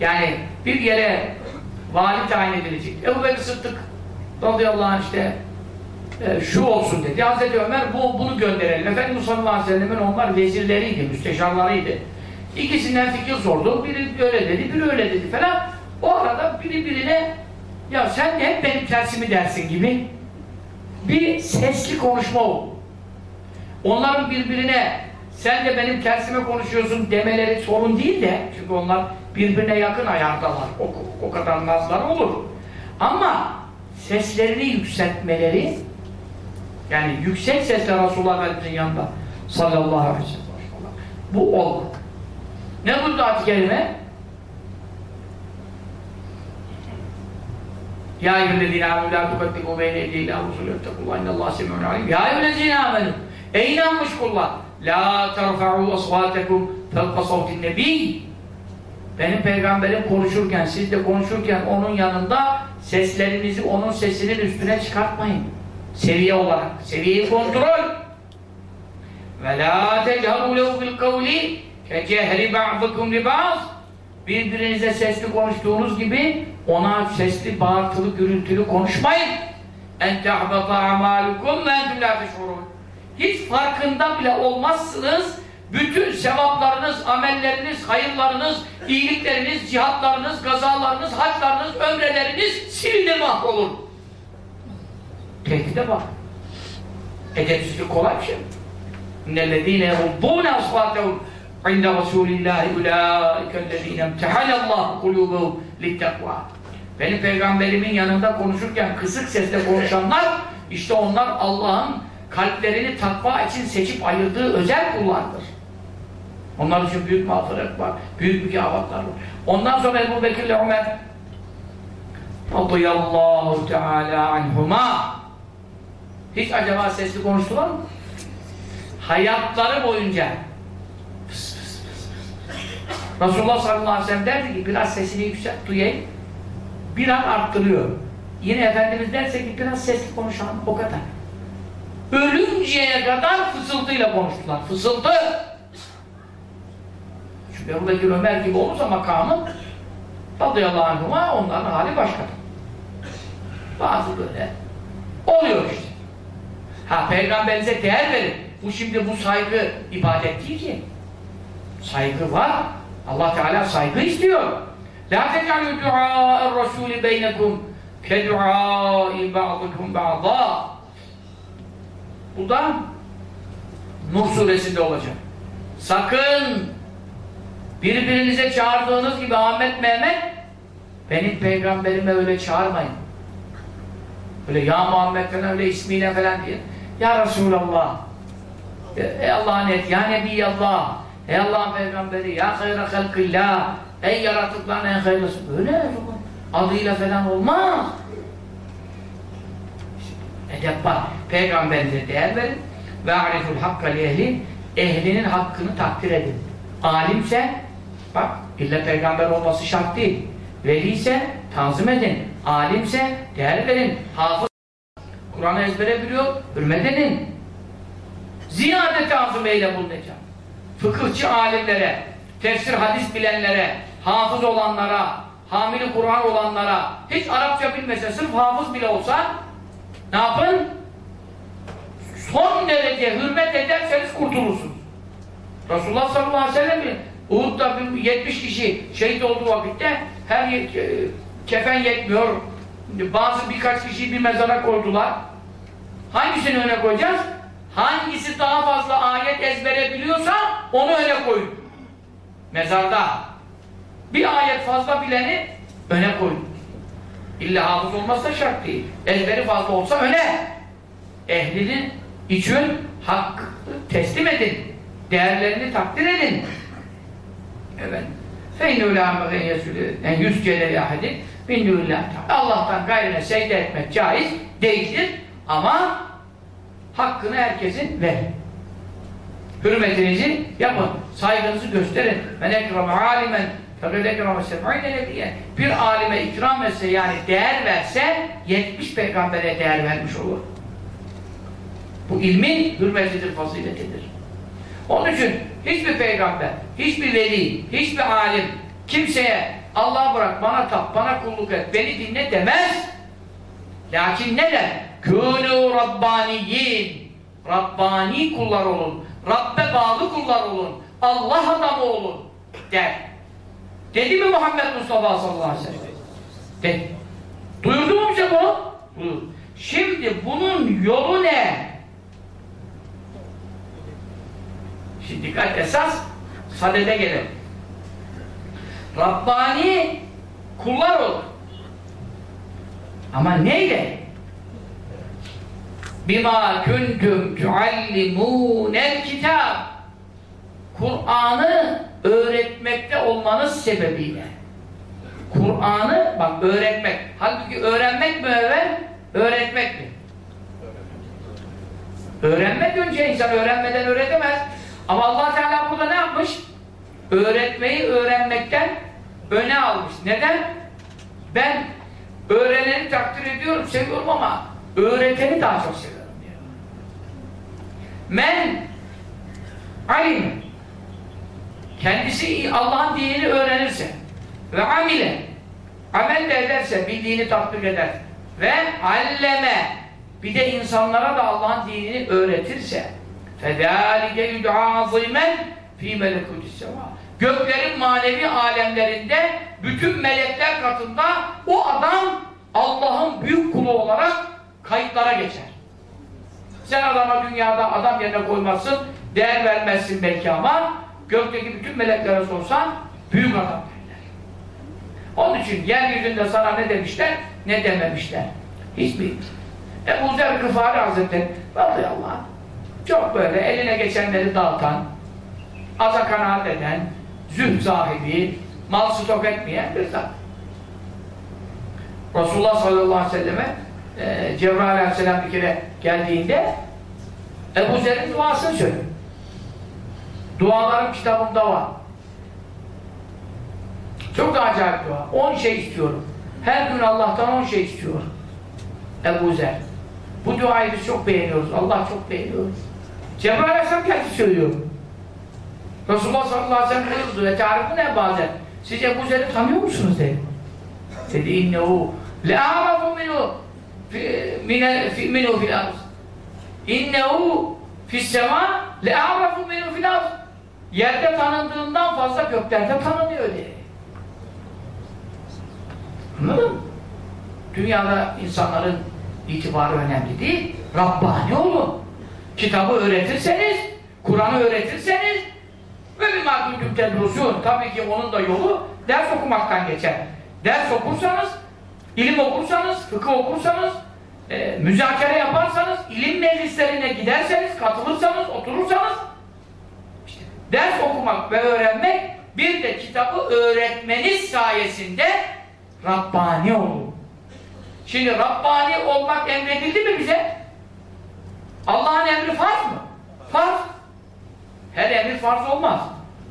Yani bir yere vali tayin edilecek. Ebu Bekir Sıddık radıyallahu anh işte e, şu olsun dedi. Hazreti Ömer bu, bunu gönderelim. Efendimiz sallallahu aleyhi ve sellem'in onlar vezirleriydi, müsteşarlarıydı. İkisinden fikir sordu. Biri öyle dedi, biri öyle dedi falan. O arada biri birine ya sen de hep benim tersimi dersin gibi bir sesli konuşma oldu. Onların birbirine sen de benim tersime konuşuyorsun demeleri sorun değil de çünkü onlar birbirine yakın ayardalar. O, o kadar nazlar olur. Ama seslerini yükseltmeleri yani yüksek sesle Resulullah Efendimiz'in yanında sallallahu aleyhi ve sellem bu olmadı. Ne buyurdu ayet-i kerime? Ya eyyühellezine amenu la tukaddimu beyne yedeyla rusulü ettekullah innallâhe semûn alim. Ya eyyühellezine amenu Ey inanmış kullar La terfa'u asvâtekum fevka savtin nebi Benim peygamberim konuşurken, siz de konuşurken onun yanında seslerinizi onun sesinin üstüne çıkartmayın. Seviye olarak. Seviyeyi kontrol. Ve la techaru lehu bil kavli kecehri ba'dukum li ba'd birbirinize sesli konuştuğunuz gibi ona sesli, bağırtılı, gürültülü konuşmayın. En tehbata amalukum ve entüm la teşhurun. Hiç farkında bile olmazsınız. Bütün sevaplarınız, amelleriniz, hayırlarınız, iyilikleriniz, cihatlarınız, gazalarınız, haçlarınız, ömreleriniz silinir mahvolur. Tehdide bak. Edepsizlik kolay bir şey. İnnellezîne yubbûne asfâtehum عند رسول الله أولئك الذين امتحن الله قلوبهم littekva. Benim peygamberimin yanında konuşurken kısık sesle konuşanlar işte onlar Allah'ın kalplerini takva için seçip ayırdığı özel kullardır. Onlar için büyük mağfiret var. Büyük mükafatlar var. Ondan sonra Ebu Bekir ile Ömer radıyallahu teala anhuma hiç acaba sesli konuştular mı? Hayatları boyunca Resulullah sallallahu aleyhi ve sellem derdi ki biraz sesini yükselt duyayım. Biraz arttırıyor. Yine Efendimiz derse ki biraz sesli konuşalım o kadar. Ölünceye kadar fısıltıyla konuştular. Fısıltı! Çünkü Ebu Bekir Ömer gibi olursa makamı radıyallahu anhuma onların hali başka. Bazı böyle oluyor işte. Ha peygamberinize değer verin. Bu şimdi bu saygı ibadet değil ki. Saygı var. Allah Teala saygı istiyor. La tec'alü du'a'er rasûli beynekum ke du'â'i ba'dukum ba'dâ Bu da Nur suresinde olacak. Sakın birbirinize çağırdığınız gibi Ahmet Mehmet benim peygamberime öyle çağırmayın. Öyle ya Muhammed falan öyle ismiyle falan diye. Ya Resulallah Ey Allah'ın et, ya Nebiyallah Ey Allah'ın peygamberi, ya hayra halkillah, ey yaratıkların en hayırlısı. Böyle adıyla falan olmaz. Edep var. Peygamberinize değer verin. Ve ariful hakka li ehli, ehlinin hakkını takdir edin. Alimse, bak illa peygamber olması şart değil. Veliyse tanzim edin. Alimse değer verin. Hafız Kur'an'ı ezbere biliyor, hürmet edin. Ziyade tanzim eyle bulunacak fıkıhçı alimlere, tefsir hadis bilenlere, hafız olanlara, hamili Kur'an olanlara hiç Arapça bilmese, sırf hafız bile olsa ne yapın? Son derece hürmet ederseniz kurtulursunuz. Resulullah sallallahu aleyhi ve sellem Uhud'da 70 kişi şehit olduğu vakitte her e, kefen yetmiyor. Bazı birkaç kişiyi bir mezara koydular. Hangisini öne koyacağız? Hangisi daha fazla ayet ezbere biliyorsa onu öne koyun. Mezarda. Bir ayet fazla bileni öne koyun. İlla hafız olmazsa şart değil. Ezberi fazla olsa öne. Ehlinin için hak teslim edin. Değerlerini takdir edin. Evet. فَاِنَّ اُلَٰمَ en يُسْجَلَ يَحَدٍ مِنْ دُولَّهِ Allah'tan gayrine secde etmek caiz değildir. Ama hakkını herkesin ver. Hürmetinizi yapın. Saygınızı gösterin. Men ekrame alimen. Bir alime ikram etse yani değer verse 70 peygambere değer vermiş olur. Bu ilmin hürmetidir, faziletidir. Onun için hiçbir peygamber, hiçbir veli, hiçbir alim kimseye Allah bırak, bana tap, bana kulluk et, beni dinle demez. Lakin ne der? Kûnû rabbaniyin. Rabbani kullar olun. Rabbe bağlı kullar olun. Allah adamı olun. Der. Dedi mi Muhammed Mustafa sallallahu aleyhi ve sellem? Dedi. Duyurdu mu bize bu? Buyur. Şimdi bunun yolu ne? Şimdi dikkat esas sadede gelir. Rabbani kullar olur. Ama neyle? Bima kuntum tuallimunel kitab Kur'an'ı öğretmekte olmanız sebebiyle. Kur'an'ı bak öğretmek. Halbuki öğrenmek mi evvel? Öğretmek mi? Öğrenmek önce insan öğrenmeden öğretemez. Ama allah Teala burada ne yapmış? Öğretmeyi öğrenmekten öne almış. Neden? Ben öğreneni takdir ediyorum, seviyorum ama öğreteni daha çok seviyorum. Men alim kendisi Allah'ın dinini öğrenirse ve amile amel de ederse, bildiğini tatbik eder ve alleme bir de insanlara da Allah'ın dinini öğretirse فَذَٰلِكَ يُدْعَى ظِلْمًا ف۪ي مَلَكُوتِ السَّمَا Göklerin manevi alemlerinde bütün melekler katında o adam Allah'ın büyük kulu olarak kayıtlara geçer. Sen adama dünyada adam yerine koymazsın, değer vermezsin belki ama gökteki bütün meleklere sorsan büyük adam derler. Onun için yeryüzünde sana ne demişler, ne dememişler. Hiçbir. Ebu Zer Gıfari Hazretleri radıyallahu çok böyle eline geçenleri dağıtan, aza kanaat eden, zühd sahibi, mal stok etmeyen bir zat. Resulullah sallallahu aleyhi ve selleme e, Cebrail aleyhisselam bir kere geldiğinde Ebu Zer'in duasını söylüyor. Dualarım kitabımda var. Çok acayip dua. On şey istiyorum. Her gün Allah'tan on şey istiyor. Ebu Zer. Bu duayı biz çok beğeniyoruz. Allah çok beğeniyoruz. Cebrail aleyhisselam kendisi söylüyor. Resulullah sallallahu aleyhi ve sellem ve tarifı ne bazen? Siz Ebu Zer'i tanıyor musunuz dedi. Dedi innehu le'arafu minhu minhu fil arz. İnnehu fissema le'arafu minhu fil arz. Yerde tanındığından fazla göklerde tanınıyor dedi. Anladın? Dünyada insanların itibarı önemli değil. Rabbani olun. Kitabı öğretirseniz, Kur'an'ı öğretirseniz ve bir tedrusun. Tabii ki onun da yolu ders okumaktan geçer. Ders okursanız, ilim okursanız, fıkıh okursanız, e, müzakere yaparsanız, ilim meclislerine giderseniz, katılırsanız, oturursanız işte ders okumak ve öğrenmek bir de kitabı öğretmeniz sayesinde Rabbani olun. Şimdi Rabbani olmak emredildi mi bize? Allah'ın emri farz mı? Farz. Her emri farz olmaz.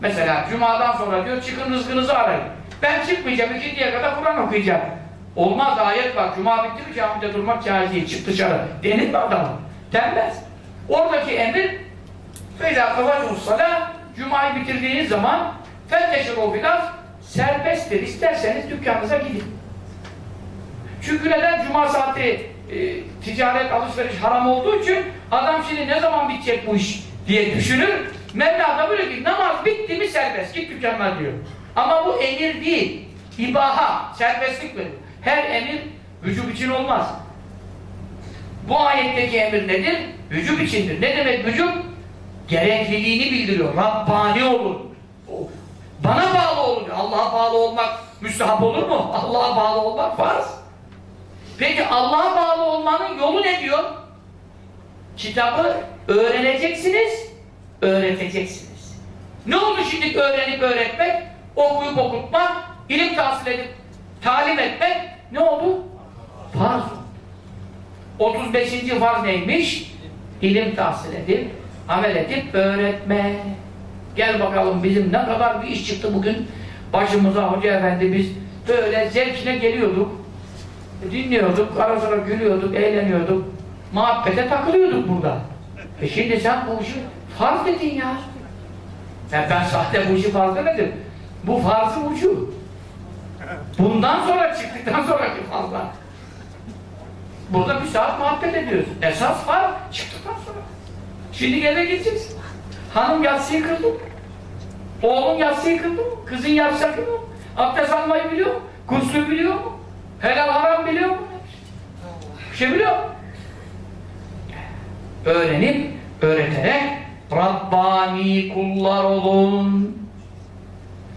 Mesela Cuma'dan sonra diyor çıkın rızkınızı arayın. Ben çıkmayacağım ikinciye kadar Kur'an okuyacağım. Olmaz ayet var. Cuma bitti mi camide durmak caiz değil. Çık dışarı. Denir mi adamı? Denmez. Oradaki emir فَاِذَا قَوَتُ الصَّلَى Cuma'yı bitirdiğiniz zaman فَتَّشِرُوا biraz serbesttir. İsterseniz dükkanınıza gidin. Çünkü neden? Cuma saati e, ticaret, alışveriş haram olduğu için adam şimdi ne zaman bitecek bu iş diye düşünür. Mevla da böyle ki namaz bitti mi serbest. Git dükkanına diyor. Ama bu emir değil. İbaha, serbestlik veriyor. Her emir vücub için olmaz. Bu ayetteki emir nedir? Vücub içindir. Ne demek vücub? Gerekliliğini bildiriyor. Rabbani olur. Bana bağlı olur. Allah'a bağlı olmak müstahap olur mu? Allah'a bağlı olmak farz. Peki Allah'a bağlı olmanın yolu ne diyor? Kitabı öğreneceksiniz, öğreteceksiniz. Ne oldu şimdi öğrenip öğretmek? Okuyup okutmak, ilim tahsil edip talim etmek ne oldu? Farz. 35. farz neymiş? İlim tahsil edip, amel edip öğretme. Gel bakalım bizim ne kadar bir iş çıktı bugün başımıza hoca efendi biz böyle zevkine geliyorduk. Dinliyorduk, ara sıra gülüyorduk, eğleniyorduk. Muhabbete takılıyorduk burada. E şimdi sen bu işi farz dedin ya. ya ben sahte bu işi farz demedim. Bu farzın ucu. Bundan sonra çıktıktan sonraki fazla. Burada bir saat muhabbet ediyoruz. Esas var çıktıktan sonra. Şimdi eve gideceksin. Hanım yatsıyı kıldı mı? Oğlun yatsıyı kıldı mı? Kızın yatsı kıldı mı? Abdest almayı biliyor mu? Gusül biliyor mu? Helal haram biliyor mu? Bir şey biliyor mu? Öğrenip, öğreterek Rabbani kullar olun.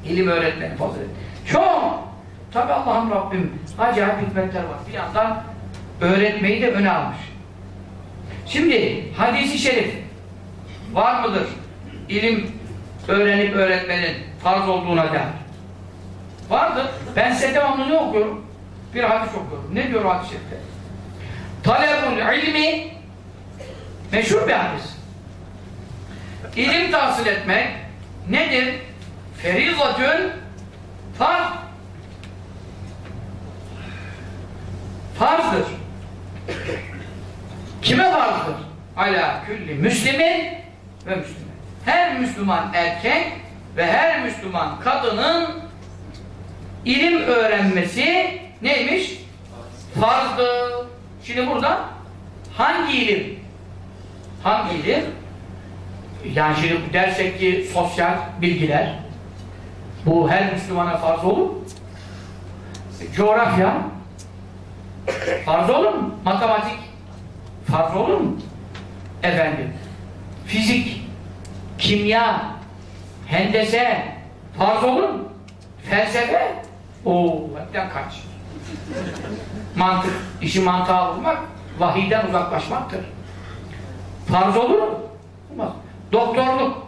İlim öğretmeni fazilet. Çok. Tabi Allah'ım Rabbim acayip hikmetler var. Bir yandan öğretmeyi de öne almış. Şimdi hadisi şerif var mıdır? İlim öğrenip öğretmenin farz olduğuna dair. Vardır. Ben size devamlı ne okuyorum? Bir hadis okuyorum. Ne diyor hadis-i şerifte? Talebul ilmi meşhur bir hadis. İlim tahsil etmek nedir? Ferizatün farz. Farzdır. Kime farzdır? Ala külli müslimin ve müslüman. Her Müslüman erkek ve her Müslüman kadının ilim öğrenmesi neymiş? Farzdır. Şimdi burada hangi ilim? Hangi ilim? Yani şimdi dersek ki sosyal bilgiler bu her Müslümana farz olur? Coğrafya farz olur mu? Matematik farz olur mu? Efendim fizik, kimya, hendese farz olur mu? Felsefe o hepten kaç. Mantık, işi mantığa vurmak vahiyden uzaklaşmaktır. Farz olur mu? Olmaz. Doktorluk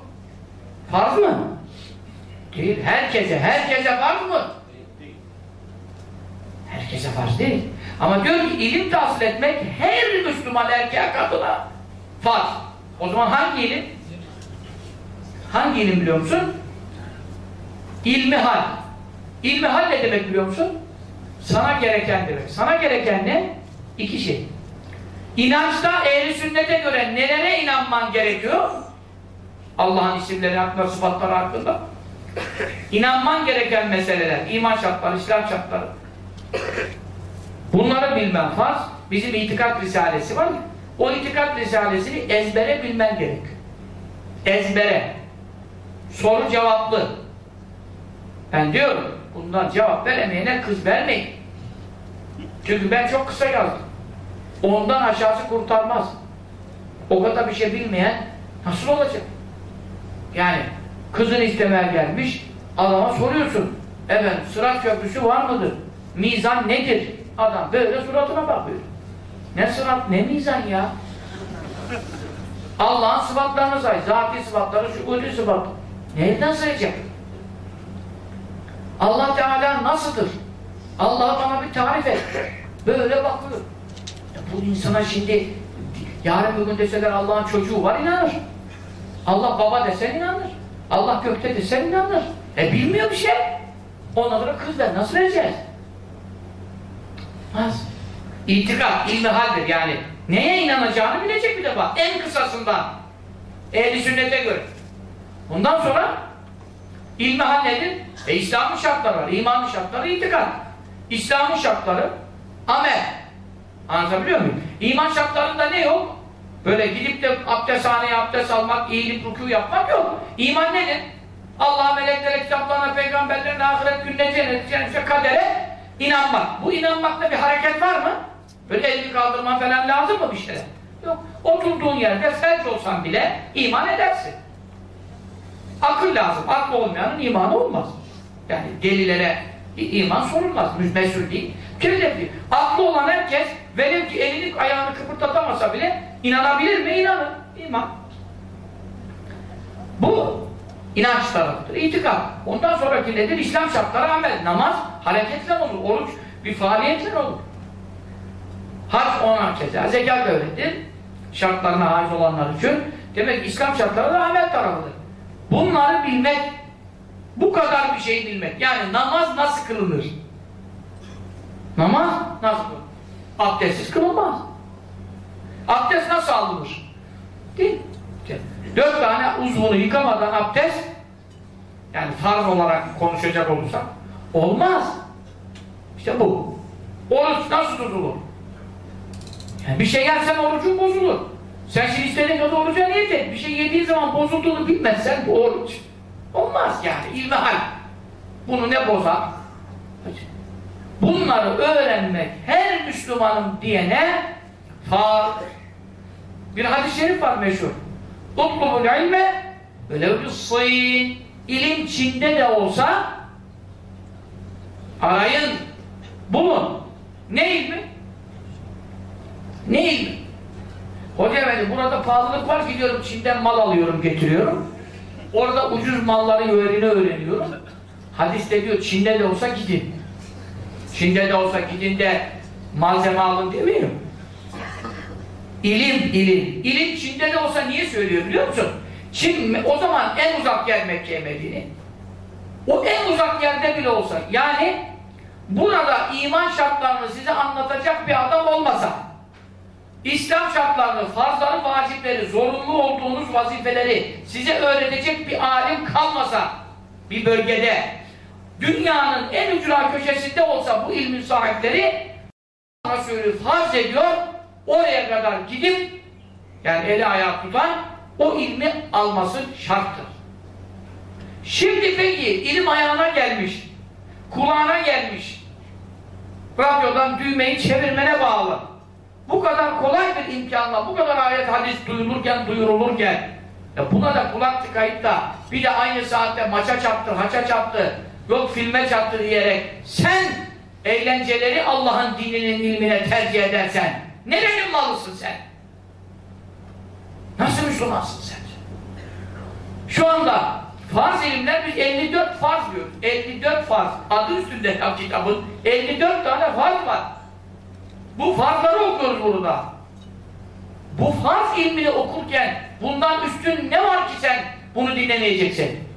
farz mı? Değil. Herkese, herkese farz mı? Herkese farz değil. Ama diyor ki ilim tahsil etmek her Müslüman erkeğe kadına farz. O zaman hangi ilim? Hangi ilim biliyor musun? İlmihal. İlmihal ne demek biliyor musun? Sana gereken demek. Sana gereken ne? İki şey. İnançta ehli sünnete göre nelere inanman gerekiyor? Allah'ın isimleri hakkında, sıfatları hakkında. İnanman gereken meseleler, iman şartları, İslam şartları. Bunları bilmen farz. Bizim itikat risalesi var o itikat risalesini ezbere bilmen gerekiyor. Ezbere. Soru cevaplı. Ben diyorum, bundan cevap veremeyene kız vermeyin. Çünkü ben çok kısa yazdım. Ondan aşağısı kurtarmaz. O kadar bir şey bilmeyen nasıl olacak? Yani kızın istemeye gelmiş, adama soruyorsun. Efendim sırat köprüsü var mıdır? Mizan nedir? Adam böyle suratına bakıyor. Ne sırat, ne mizan ya? Allah'ın sıfatlarını say. Zati sıfatları, şuhudi sıfat. Nereden sayacak? Allah Teala nasıldır? Allah bana bir tarif et. Böyle bakıyor. Ya bu insana şimdi yarın bir gün deseler Allah'ın çocuğu var inanır. Allah baba desen inanır. Allah gökte desen inanır. E bilmiyor bir şey. Ondan sonra kız der. Nasıl vereceğiz? Az. İtikat, ilmi haldir yani. Neye inanacağını bilecek bir defa. En kısasından. Ehli sünnete göre. Ondan sonra İlmihal nedir? E İslam'ın şartları var. İmanın şartları itikat. İslam'ın şartları amel. Anlatabiliyor muyum? İman şartlarında ne yok? Böyle gidip de abdesthaneye abdest almak, iyilik, rükû yapmak yok. İman nedir? Allah'a, meleklere, kitaplarına, peygamberlerine, ahiret gününe, cennet, cennete, kadere inanmak. Bu inanmakta bir hareket var mı? Böyle elini kaldırman falan lazım mı bir şeyler? Yok. Oturduğun yerde felç olsan bile iman edersin. Akıl lazım. Aklı olmayanın imanı olmaz. Yani delilere iman sorulmaz. Mesul değil. Değil. Aklı olan herkes velev ki elini ayağını kıpırdatamasa bile inanabilir mi? İnanır. İman. Bu inanç tarafıdır. İtikad. Ondan sonraki nedir? İslam şartları amel. Namaz hareketle olur. Oruç bir faaliyetle olur. Hac ona keza. Zekat öyledir. Şartlarına haiz olanlar için. Demek İslam şartları da amel tarafıdır. Bunları bilmek bu kadar bir şey bilmek. Yani namaz nasıl kılınır? Namaz nasıl kılınır? Abdestsiz kılınmaz. Abdest nasıl alınır? Değil? Dört tane uzvunu yıkamadan abdest yani farz olarak konuşacak olursak olmaz. İşte bu. Oruç nasıl tutulur? Yani bir şey yersen orucun bozulur. Sen şimdi istediğin kadar oruca niyet et. Bir şey yediğin zaman bozulduğunu bilmezsen bu oruç. Olmaz yani. İlmihal. Bunu ne bozar? Bunları öğrenmek her Müslümanın diyene farz. Bir hadis-i şerif var meşhur. Utlubul ilme velev bis-sîn İlim Çin'de de olsa arayın, bulun. Ne ilmi? Ne ilmi? Hoca efendi burada pahalılık var gidiyorum Çin'den mal alıyorum getiriyorum. Orada ucuz malları öğreni öğreniyorum. Hadiste diyor Çin'de de olsa gidin. Çin'de de olsa gidin de malzeme alın demiyor. İlim, ilim. İlim Çin'de de olsa niye söylüyor biliyor musun? Çin o zaman en uzak yer Mekke Medine. O en uzak yerde bile olsa yani burada iman şartlarını size anlatacak bir adam olmasa İslam şartlarını, farzları, vacipleri, zorunlu olduğunuz vazifeleri size öğretecek bir alim kalmasa bir bölgede dünyanın en ücra köşesinde olsa bu ilmin sahipleri Resulü farz ediyor oraya kadar gidip yani eli ayağı tutan o ilmi alması şarttır. Şimdi peki ilim ayağına gelmiş, kulağına gelmiş, radyodan düğmeyi çevirmene bağlı. Bu kadar kolay bir imkanla, bu kadar ayet hadis duyulurken, duyurulurken ya buna da kulak tıkayıp da bir de aynı saatte maça çaptı, haça çaptı, yok filme çaptı diyerek sen eğlenceleri Allah'ın dininin ilmine tercih edersen nerenin malısın sen? Nasıl Müslümansın sen? Şu anda farz ilimler biz 54 farz diyoruz. 54 farz. Adı üstünde kitabın 54 tane farz var. Bu farzları okuyoruz burada. Bu farz ilmini okurken bundan üstün ne var ki sen bunu dinlemeyeceksin?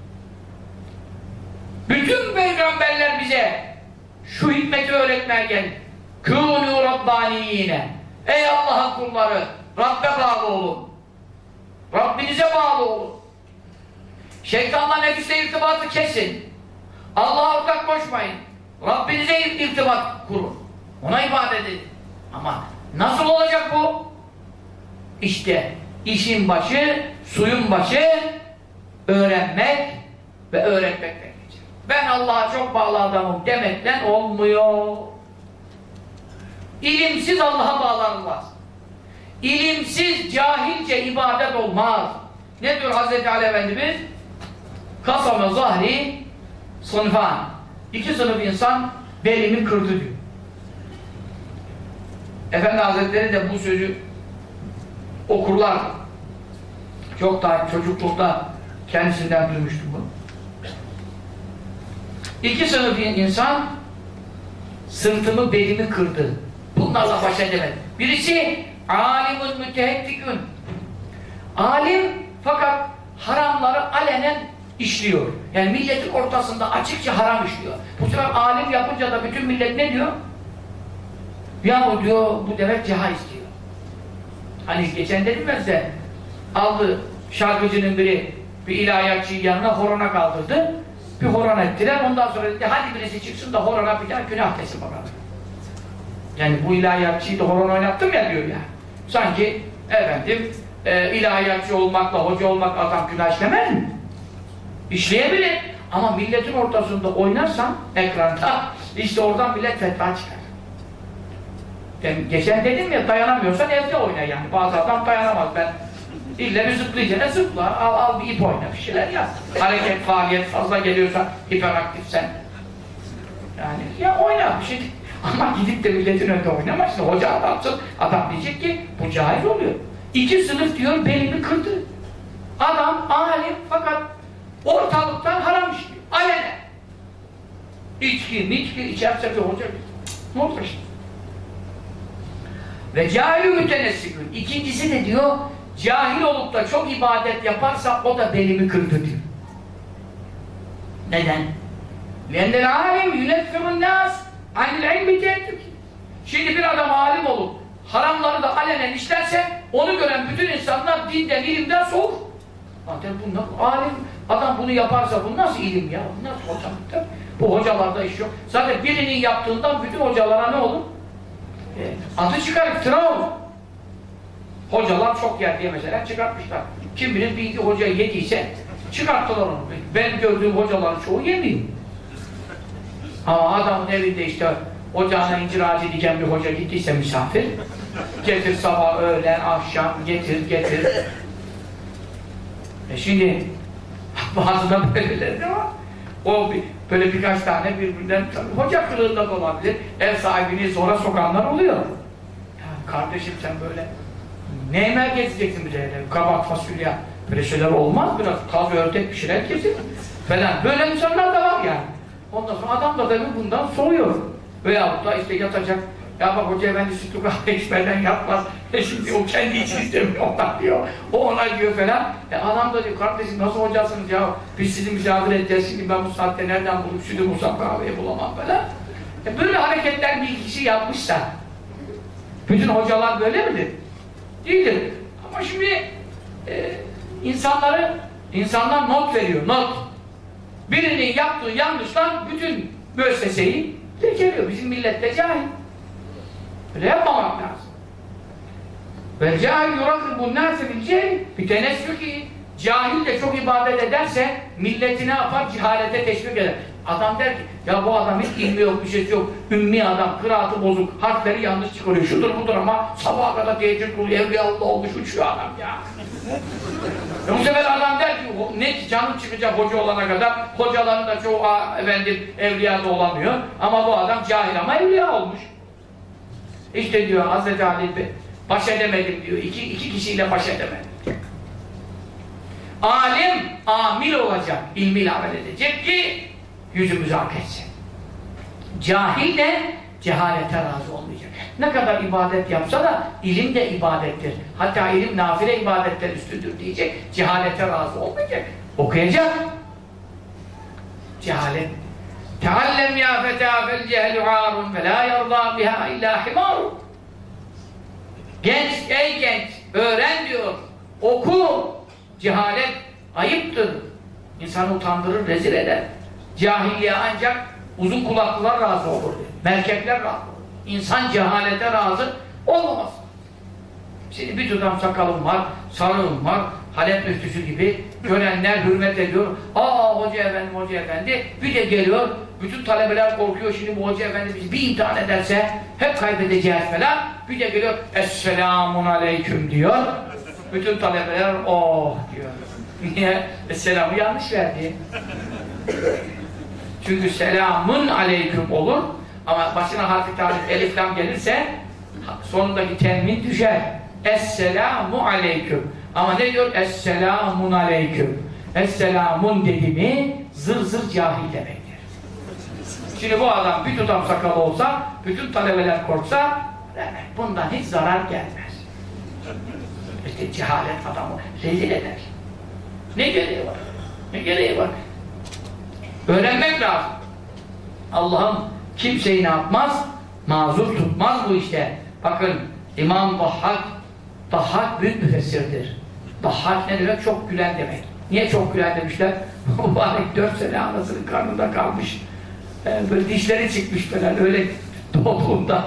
Bütün peygamberler bize şu hikmeti öğretmeye geldi. Kûnû rabbaniyine. Ey Allah'ın kulları, Rabbe bağlı olun. Rabbinize bağlı olun. Şeytanla nefisle irtibatı kesin. Allah'a ortak koşmayın. Rabbinize irtibat kurun. Ona ibadet edin. Ama nasıl olacak bu? İşte işin başı, suyun başı öğrenmek ve öğretmekten geçer. Ben Allah'a çok bağlı adamım demekten olmuyor. İlimsiz Allah'a bağlanılmaz. İlimsiz, cahilce ibadet olmaz. Ne diyor Hazreti Ali Efendimiz? Kasame zahri sınıfan. İki sınıf insan belimi kırdı diyor. Efendi Hazretleri de bu sözü okurlar. Çok daha çocuklukta kendisinden duymuştum bunu. İki sınıf insan sırtımı belimi kırdı. Bunlarla baş edemedi. Birisi alimun müteheddikün. Alim fakat haramları alenen işliyor. Yani milletin ortasında açıkça haram işliyor. Bu sefer alim yapınca da bütün millet ne diyor? Ya bu diyor, bu demek caiz diyor. Hani geçen dedim ben size, aldı şarkıcının biri bir ilahiyatçıyı yanına horona kaldırdı. Bir horon ettiler. Ondan sonra dedi hadi birisi çıksın da horona bir daha günah desin bakalım. Yani bu ilahiyatçıyı da horon oynattım ya diyor ya. Sanki efendim e, ilahiyatçı olmakla hoca olmak adam günah işlemez mi? İşleyebilir. Ama milletin ortasında oynarsan ekranda işte oradan millet fetva çıkar. Ben geçen dedim ya dayanamıyorsan evde oyna yani. Bazı adam dayanamaz ben. İlle bir zıplayacağına zıpla. Al, al bir ip oyna bir şeyler yap. Hareket, faaliyet fazla geliyorsa hiperaktifsen. Yani ya oyna bir şey. Ama gidip de milletin önünde oynama işte hoca adamsın. Adam diyecek ki bu cahil oluyor. İki sınıf diyor belimi kırdı. Adam alim fakat ortalıktan haram işliyor. Alene. İçki, miçki içerse bir hoca. Ne olacak işte? Ve cahilü mütenessikün. İkincisi de diyor, cahil olup da çok ibadet yaparsa o da belimi kırdı diyor. Neden? لَاَنَّ الْعَالِمْ يُنَفِّرُ النَّاسِ Aynil ilmi değildir ki. Şimdi bir adam alim olup haramları da alenen işlerse onu gören bütün insanlar dinden, ilimden soğuk. Zaten bunlar alim. Adam bunu yaparsa bu nasıl ilim ya? Bu nasıl hocalıktır? Bu hocalarda iş yok. Zaten birinin yaptığından bütün hocalara ne olur? E, adı çıkar, iftira olur. Hocalar çok yer mesela çıkartmışlar. Kim bilir bir iki hoca yediyse çıkarttılar onu. Ben gördüğüm hocaların çoğu yemiyor. Ama adamın evinde işte ocağına incir ağacı diken bir hoca gittiyse misafir getir sabah, öğlen, akşam getir, getir. E şimdi bazı da böyleleri de var. O bir, böyle birkaç tane birbirinden tabii hoca kılığında da olabilir. Ev sahibini zora sokanlar oluyor. Ya kardeşim sen böyle ne yemeğe getireceksin bize evde? Kabak, fasulye, böyle şeyler olmaz biraz. Kaz, ördek şeyler getir falan. Böyle insanlar da var yani. Ondan sonra adam da tabii bundan soğuyor. Veyahut da işte yatacak. Ya bak hoca efendi sütlü kahve içmeden yatmaz. E şimdi o kendi için istemiyor ondan diyor. O ona diyor falan. E adam da diyor kardeşim nasıl hocasınız ya? Biz sizi misafir edeceğiz. Şimdi ben bu saatte nereden bulup sütü bulsam kahveyi bulamam falan. E böyle hareketler bir kişi yapmışsa bütün hocalar böyle midir? Değildir. Ama şimdi e, insanları insanlar not veriyor. Not. Birinin yaptığı yanlıştan bütün müesseseyi lekeliyor. Bizim millette cahil. Öyle yapmamak lazım. Ve cahil yurakıbun nâse bil cehil bir tenessüki cahil de çok ibadet ederse milleti ne yapar? Cehalete teşvik eder. Adam der ki ya bu adam hiç ilmi yok bir şey yok. Ümmi adam, kıraatı bozuk, harfleri yanlış çıkarıyor. Şudur budur ama sabaha kadar teheccüd kılıyor, evliyalı olmuş uçuyor adam ya. E bu sefer adam der ki ne canım çıkacak hoca olana kadar hocaların da çoğu efendim evliya olamıyor ama bu adam cahil ama evliya olmuş. İşte diyor Hazreti Ali baş edemedim diyor. İki, iki kişiyle baş edemedim. Alim amil olacak, ilmiyle amel edecek ki yüzümüzü hak etsin. Cahil de cehalete razı olmayacak. Ne kadar ibadet yapsa da ilim de ibadettir. Hatta ilim nafile ibadetten üstündür diyecek. Cehalete razı olmayacak. Okuyacak. Cehalet. Teallem ya feta fel cehlu arun ve la yarda biha illa himarun. Genç, ey genç, öğren diyor. Oku. Cehalet ayıptır. İnsanı utandırır, rezil eder. Cahilliğe ancak uzun kulaklılar razı olur. Merkepler razı olur. İnsan cehalete razı olmaz. Şimdi bir tutam sakalım var, sarığım var, Halep müftüsü gibi görenler hürmet ediyor. Aa hoca efendi, hoca efendi. Bir de geliyor, bütün talebeler korkuyor. Şimdi bu hoca efendi bizi bir imtihan ederse hep kaybedeceğiz falan. Bir de geliyor, Esselamun Aleyküm diyor. Bütün talebeler oh diyor. Niye? Selamı yanlış verdi. Çünkü selamun aleyküm olur ama başına harfi tarif elif lam gelirse sonundaki tenmin düşer. Esselamu aleyküm. Ama ne diyor? Esselamun aleyküm. Esselamun dedi mi zır zır cahil demektir. Şimdi bu adam bir tutam sakalı olsa, bütün talebeler korksa bundan hiç zarar gelmez. İşte cehalet adamı rezil eder. Ne gereği var? Ne gereği var? Öğrenmek lazım. Allah'ım kimseyi ne yapmaz? Mazur tutmaz bu işte. Bakın İmam Dahhak Dahhak büyük müfessirdir. Dahhak ne demek? Çok gülen demek. Niye çok gülen demişler? Mübarek dört sene anasının karnında kalmış. Ee, böyle dişleri çıkmış falan öyle doğduğunda.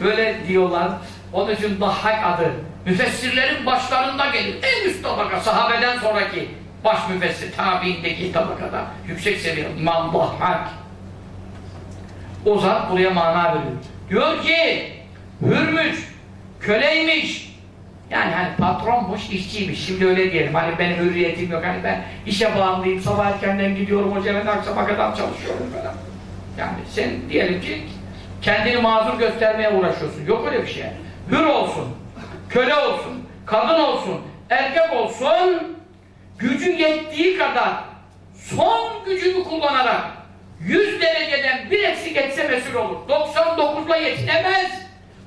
Böyle diyorlar. Onun için Dahhak adı. Müfessirlerin başlarında gelir. En üst tabaka sahabeden sonraki baş müfessir tabiindeki tabakada. Yüksek seviye İmam Dahhak. O zat buraya mana veriyor. Diyor ki hürmüş, köleymiş. Yani hani patronmuş, işçiymiş. Şimdi öyle diyelim. Hani benim hürriyetim yok. Hani ben işe bağımlıyım. Sabah erkenden gidiyorum. Hocam ben akşama kadar çalışıyorum falan. Yani sen diyelim ki kendini mazur göstermeye uğraşıyorsun. Yok öyle bir şey. Hür olsun, köle olsun, kadın olsun, erkek olsun, gücü yettiği kadar son gücünü kullanarak 100 dereceden bir eksik etse mesul olur. 99'la yetinemez.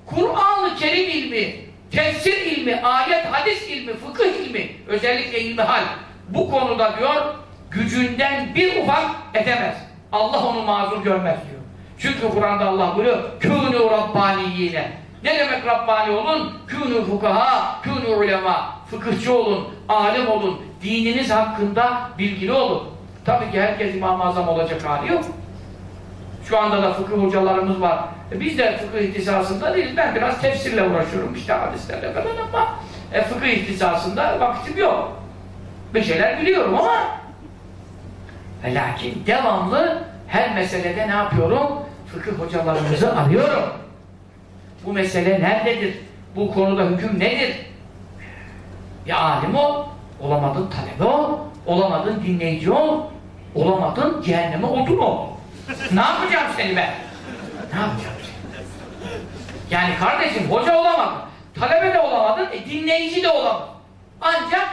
Kur'an-ı Kerim ilmi, tefsir ilmi, ayet, hadis ilmi, fıkıh ilmi, özellikle ilmi hal. Bu konuda diyor, gücünden bir ufak edemez. Allah onu mazur görmez diyor. Çünkü Kur'an'da Allah buyuruyor, kûnû rabbaniyine. Ne demek Rabbani olun? Kûnû fukaha, kûnû ulema. Fıkıhçı olun, alim olun, dininiz hakkında bilgili olun. Tabii ki herkes İmam-ı Azam olacak hali yok. Şu anda da fıkıh hocalarımız var. E biz de fıkıh ihtisasında değiliz. Ben biraz tefsirle uğraşıyorum işte hadislerle falan ama e, fıkıh ihtisasında vaktim yok. Bir şeyler biliyorum ama ve lakin devamlı her meselede ne yapıyorum? Fıkıh hocalarımızı arıyorum. Bu mesele nerededir? Bu konuda hüküm nedir? Ya alim ol, olamadın talebe ol, olamadın dinleyici ol, olamadın cehenneme odun ol. ne yapacağım seni ben? Ne yapacağım seni? Yani kardeşim hoca olamadın, talebe de olamadın, e, dinleyici de olamadın. Ancak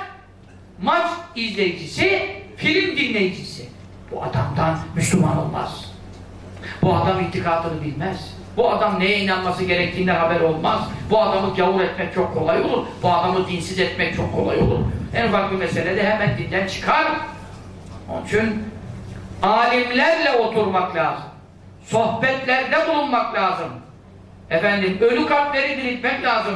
maç izleyicisi, film dinleyicisi. Bu adamdan Müslüman olmaz. Bu adam itikadını bilmez. Bu adam neye inanması gerektiğinden haber olmaz. Bu adamı gavur etmek çok kolay olur. Bu adamı dinsiz etmek çok kolay olur. En ufak bir meselede hemen dinden çıkar. Onun için alimlerle oturmak lazım. Sohbetlerde bulunmak lazım. Efendim, ölü kalpleri diriltmek lazım.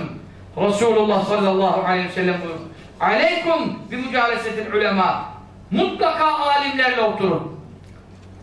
Resulullah sallallahu aleyhi ve sellem buyurdu. Aleykum bi mücalesetil ulema. Mutlaka alimlerle oturun.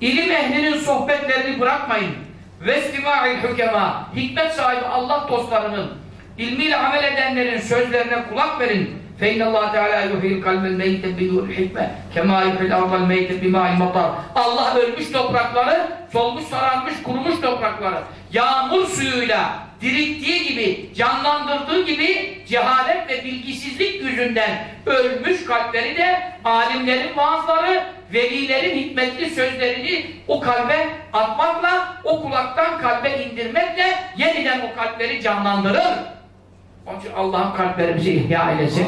İlim ehlinin sohbetlerini bırakmayın. Vestima'il hükema. Hikmet sahibi Allah dostlarının, ilmiyle amel edenlerin sözlerine kulak verin. فَاِنَّ اللّٰهَ تَعَالَى يُحِيلْ قَلْبَ الْمَيْتَ بِنُورِ الْحِكْمَةِ كَمَا يُحِيلْ اَرْضَ الْمَيْتَ بِمَاءِ الْمَطَرِ Allah ölmüş toprakları, solmuş, sararmış, kurumuş toprakları yağmur suyuyla dirilttiği gibi, canlandırdığı gibi cehalet ve bilgisizlik yüzünden ölmüş kalpleri de alimlerin vaazları, velilerin hikmetli sözlerini o kalbe atmakla, o kulaktan kalbe indirmekle yeniden o kalpleri canlandırır. Onun için Allah'ın kalplerimizi ihya eylesin.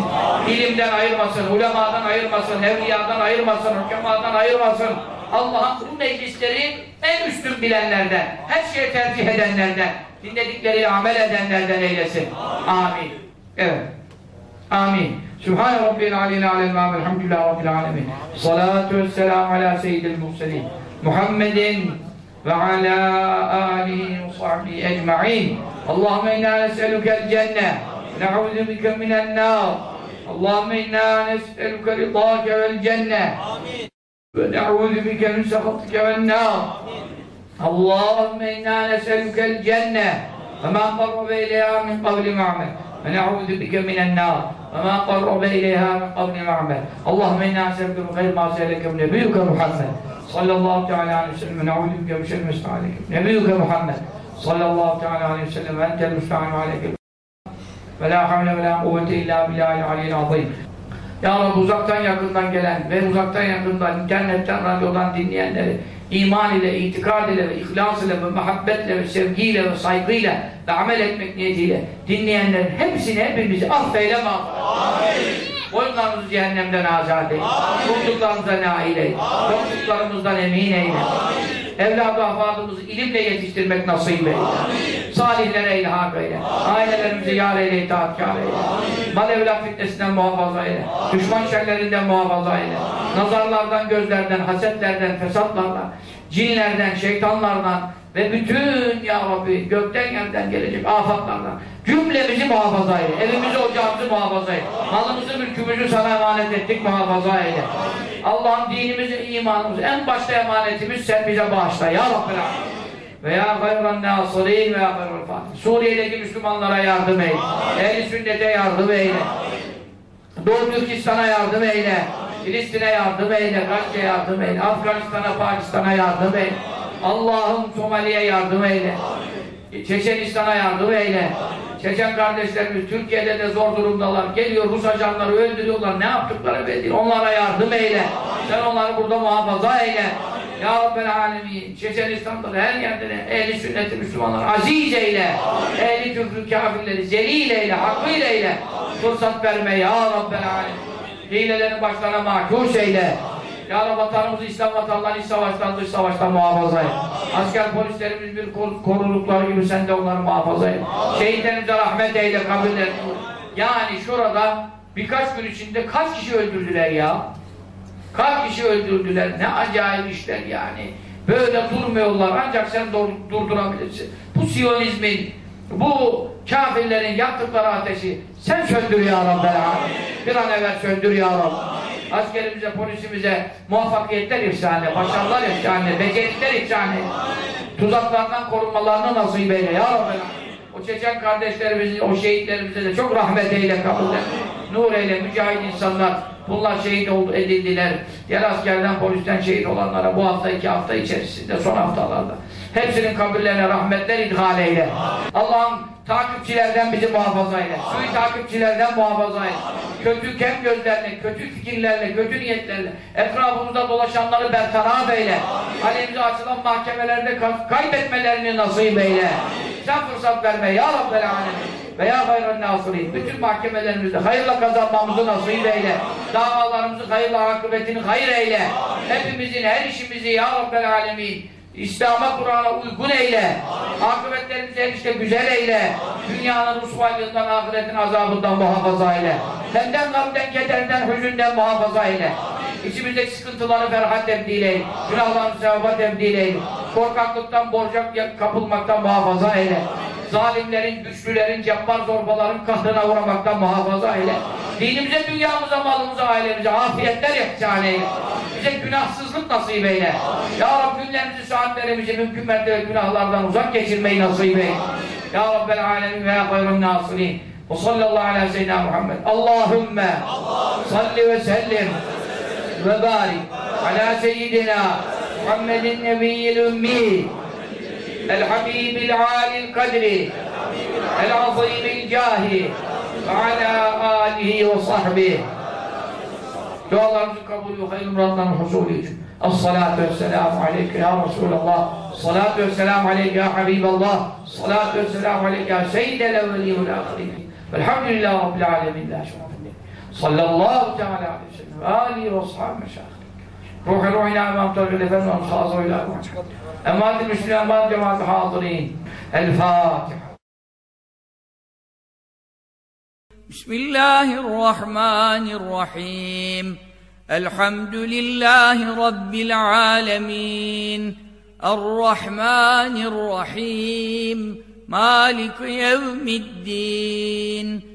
İlimden ayırmasın, ulemadan ayırmasın, evliyadan ayırmasın, hükemadan ayırmasın. Allah'ın bu meclisleri en üstün bilenlerden, her şeye tercih edenlerden, dinledikleriyle amel edenlerden eylesin. Amin. Evet. Amin. Sübhane Rabbil aleyhi alel mâm elhamdülillah Rabbil alemin. Salatu vesselamu ala seyyidil muhselin. Muhammedin وعلى آله وصحبه أجمعين. اللهم إنا نسألك الجنة ونعوذ بك من النار. اللهم إنا نسألك رضاك والجنة. ونعوذ بك من سخطك والنار. اللهم إنا نسألك الجنة. وما قرب إليها من قول معمل ونعوذ بك من النار. وما قرب إليها من قول معمل اللهم إنا نسألك بخير ما سألك من نبيك محمد صلى الله تعالى عليه وسلم ونعوذ بك من شر ما استعانك نبيك محمد صلى الله تعالى عليه وسلم وأنت المستعان عليك ولا حول ولا قوة إلا بالله العلي العظيم Ya Rabbi uzaktan yakından gelen ve uzaktan yakından internetten, radyodan dinleyenleri iman ile, itikad ile ve ihlas ile ve muhabbetle ve sevgiyle ve saygıyla ve amel etmek niyetiyle dinleyenlerin hepsini hepimizi affeyle mağfiret. Boyunlarımızı cehennemden azat eyle. Korktuklarımıza nail eyle. Korktuklarımızdan emin eyle. Evladı ahvadımızı ilimle yetiştirmek nasip eyle. Salihlere ilhak eyle. Ailelerimizi yar eyle, itaatkar eyle. Mal evlat fitnesinden muhafaza eyle. Düşman şerlerinden muhafaza eyle. Nazarlardan, gözlerden, hasetlerden, fesatlardan, cinlerden, şeytanlardan, ve bütün ya Rabbi gökten yerden gelecek afatlardan cümlemizi muhafaza eyle. Evimizi ocağımızı muhafaza eyle. Malımızı mülkümüzü sana emanet ettik muhafaza eyle. Allah'ın dinimizi, imanımızı en başta emanetimiz sen bize bağışla ya Rabbi. Ve ya gayran nasirin ve ya gayran fatih. Suriye'deki Müslümanlara yardım eyle. Ehl-i sünnete yardım eyle. Doğu Türkistan'a yardım eyle. Filistin'e yardım eyle. Gazze'ye yardım eyle. Afganistan'a, Pakistan'a yardım eyle. Allah'ım Somali'ye yardım eyle. Çeçenistan'a yardım eyle. Çeçen kardeşlerimiz Türkiye'de de zor durumdalar. Geliyor Rus ajanları öldürüyorlar. Ne yaptıkları belli. Onlara yardım eyle. Sen onları burada muhafaza eyle. Ya Rabbel Alemin. Çeçenistan'da da her yerde de ehli sünneti Müslümanlar aziz eyle. Ehli küfrü kafirleri zelil eyle. Hakkıyla eyle. Fırsat verme ya Rabbel Alemin. Hilelerin başlarına mahkus eyle. Ya Rabbi vatanımızı İslam vatanları iç savaştan dış savaştan muhafaza et. Asker polislerimiz bir kor korudukları gibi sen de onları muhafaza et. Şehitlerimize rahmet eyle kabirlerini. Yani şurada birkaç gün içinde kaç kişi öldürdüler ya? Kaç kişi öldürdüler? Ne acayip işler yani. Böyle durmuyorlar ancak sen durdurabilirsin. Bu Siyonizmin, bu kafirlerin yaktıkları ateşi sen söndür ya Rabbi. Bir an evvel söndür ya Rabbi askerimize, polisimize muvaffakiyetler ihsanı, başarılar ihsanı, beceriler ihsanı, tuzaklardan korunmalarını nasip eyle ya Rabbi. O Çeçen kardeşlerimizin, o şehitlerimize de çok rahmet eyle, kabul et. Nur eyle, mücahit insanlar, bunlar şehit oldu, edildiler. Diğer askerden, polisten şehit olanlara bu hafta, iki hafta içerisinde, son haftalarda. Hepsinin kabirlerine rahmetler idhal eyle. Allah'ım takipçilerden bizi muhafaza eyle. Suyu takipçilerden muhafaza eyle. Kötü kem gözlerle, kötü fikirlerle, kötü niyetlerle etrafımızda dolaşanları bertaraf eyle. Alemize açılan mahkemelerde kaybetmelerini nasip eyle. Sen fırsat verme ya Rabbel Alemin. Ve ya hayran nasirin. Bütün mahkemelerimizde hayırla kazanmamızı nasip eyle. Davalarımızı hayırla akıbetini hayır eyle. Hepimizin her işimizi ya Rabbel Alemin İslam'a, Kur'an'a uygun eyle. Akıbetlerimizi enişte güzel eyle. Dünyanın rusvaylığından, ahiretin azabından muhafaza eyle. Senden, gamden, kederden, hüzünden muhafaza eyle. İçimizdeki sıkıntıları ferhat tebdil eyle. Günahlarını sevaba tebdil eyle. Korkaklıktan, borca kapılmaktan muhafaza eyle. Zalimlerin, güçlülerin, cebbar zorbaların kahrına uğramaktan muhafaza eyle. Dinimize, dünyamıza, malımıza, ailemize afiyetler ihsan eyle. Bize günahsızlık nasip eyle. Ya Rabbi günlerimizi, saatlerimizi mümkün mertebe günahlardan uzak geçirmeyi nasip eyle. Ya Rabbel alemin ve ya hayrun nasirin. Ve sallallahu ala seyyidina Muhammed. Allahümme salli ve sellim ve barik ala seyyidina Habibil alil kadri. El azimil cahi. Ve ala alihi ve sahbihi. Dualarımızın kabulü ve hayır muratlarının husulü için. Es-salatu vesselamu aleyke ya Resulallah. Salatu vesselamu aleyke ya Habiballah. Salatu vesselamu aleyke ya Seyyidel evveli vel ahirin. Velhamdülillahi Rabbil alemin. Sallallahu teala aleyhi ve sellem. Alihi ve sahabe meşahı روح روح إلى أمام طريق الفن والخاصة إلى أمام أمام المسلمين أمام جماعة الحاضرين الفاتحة بسم الله الرحمن الرحيم الحمد لله رب العالمين الرحمن الرحيم مالك يوم الدين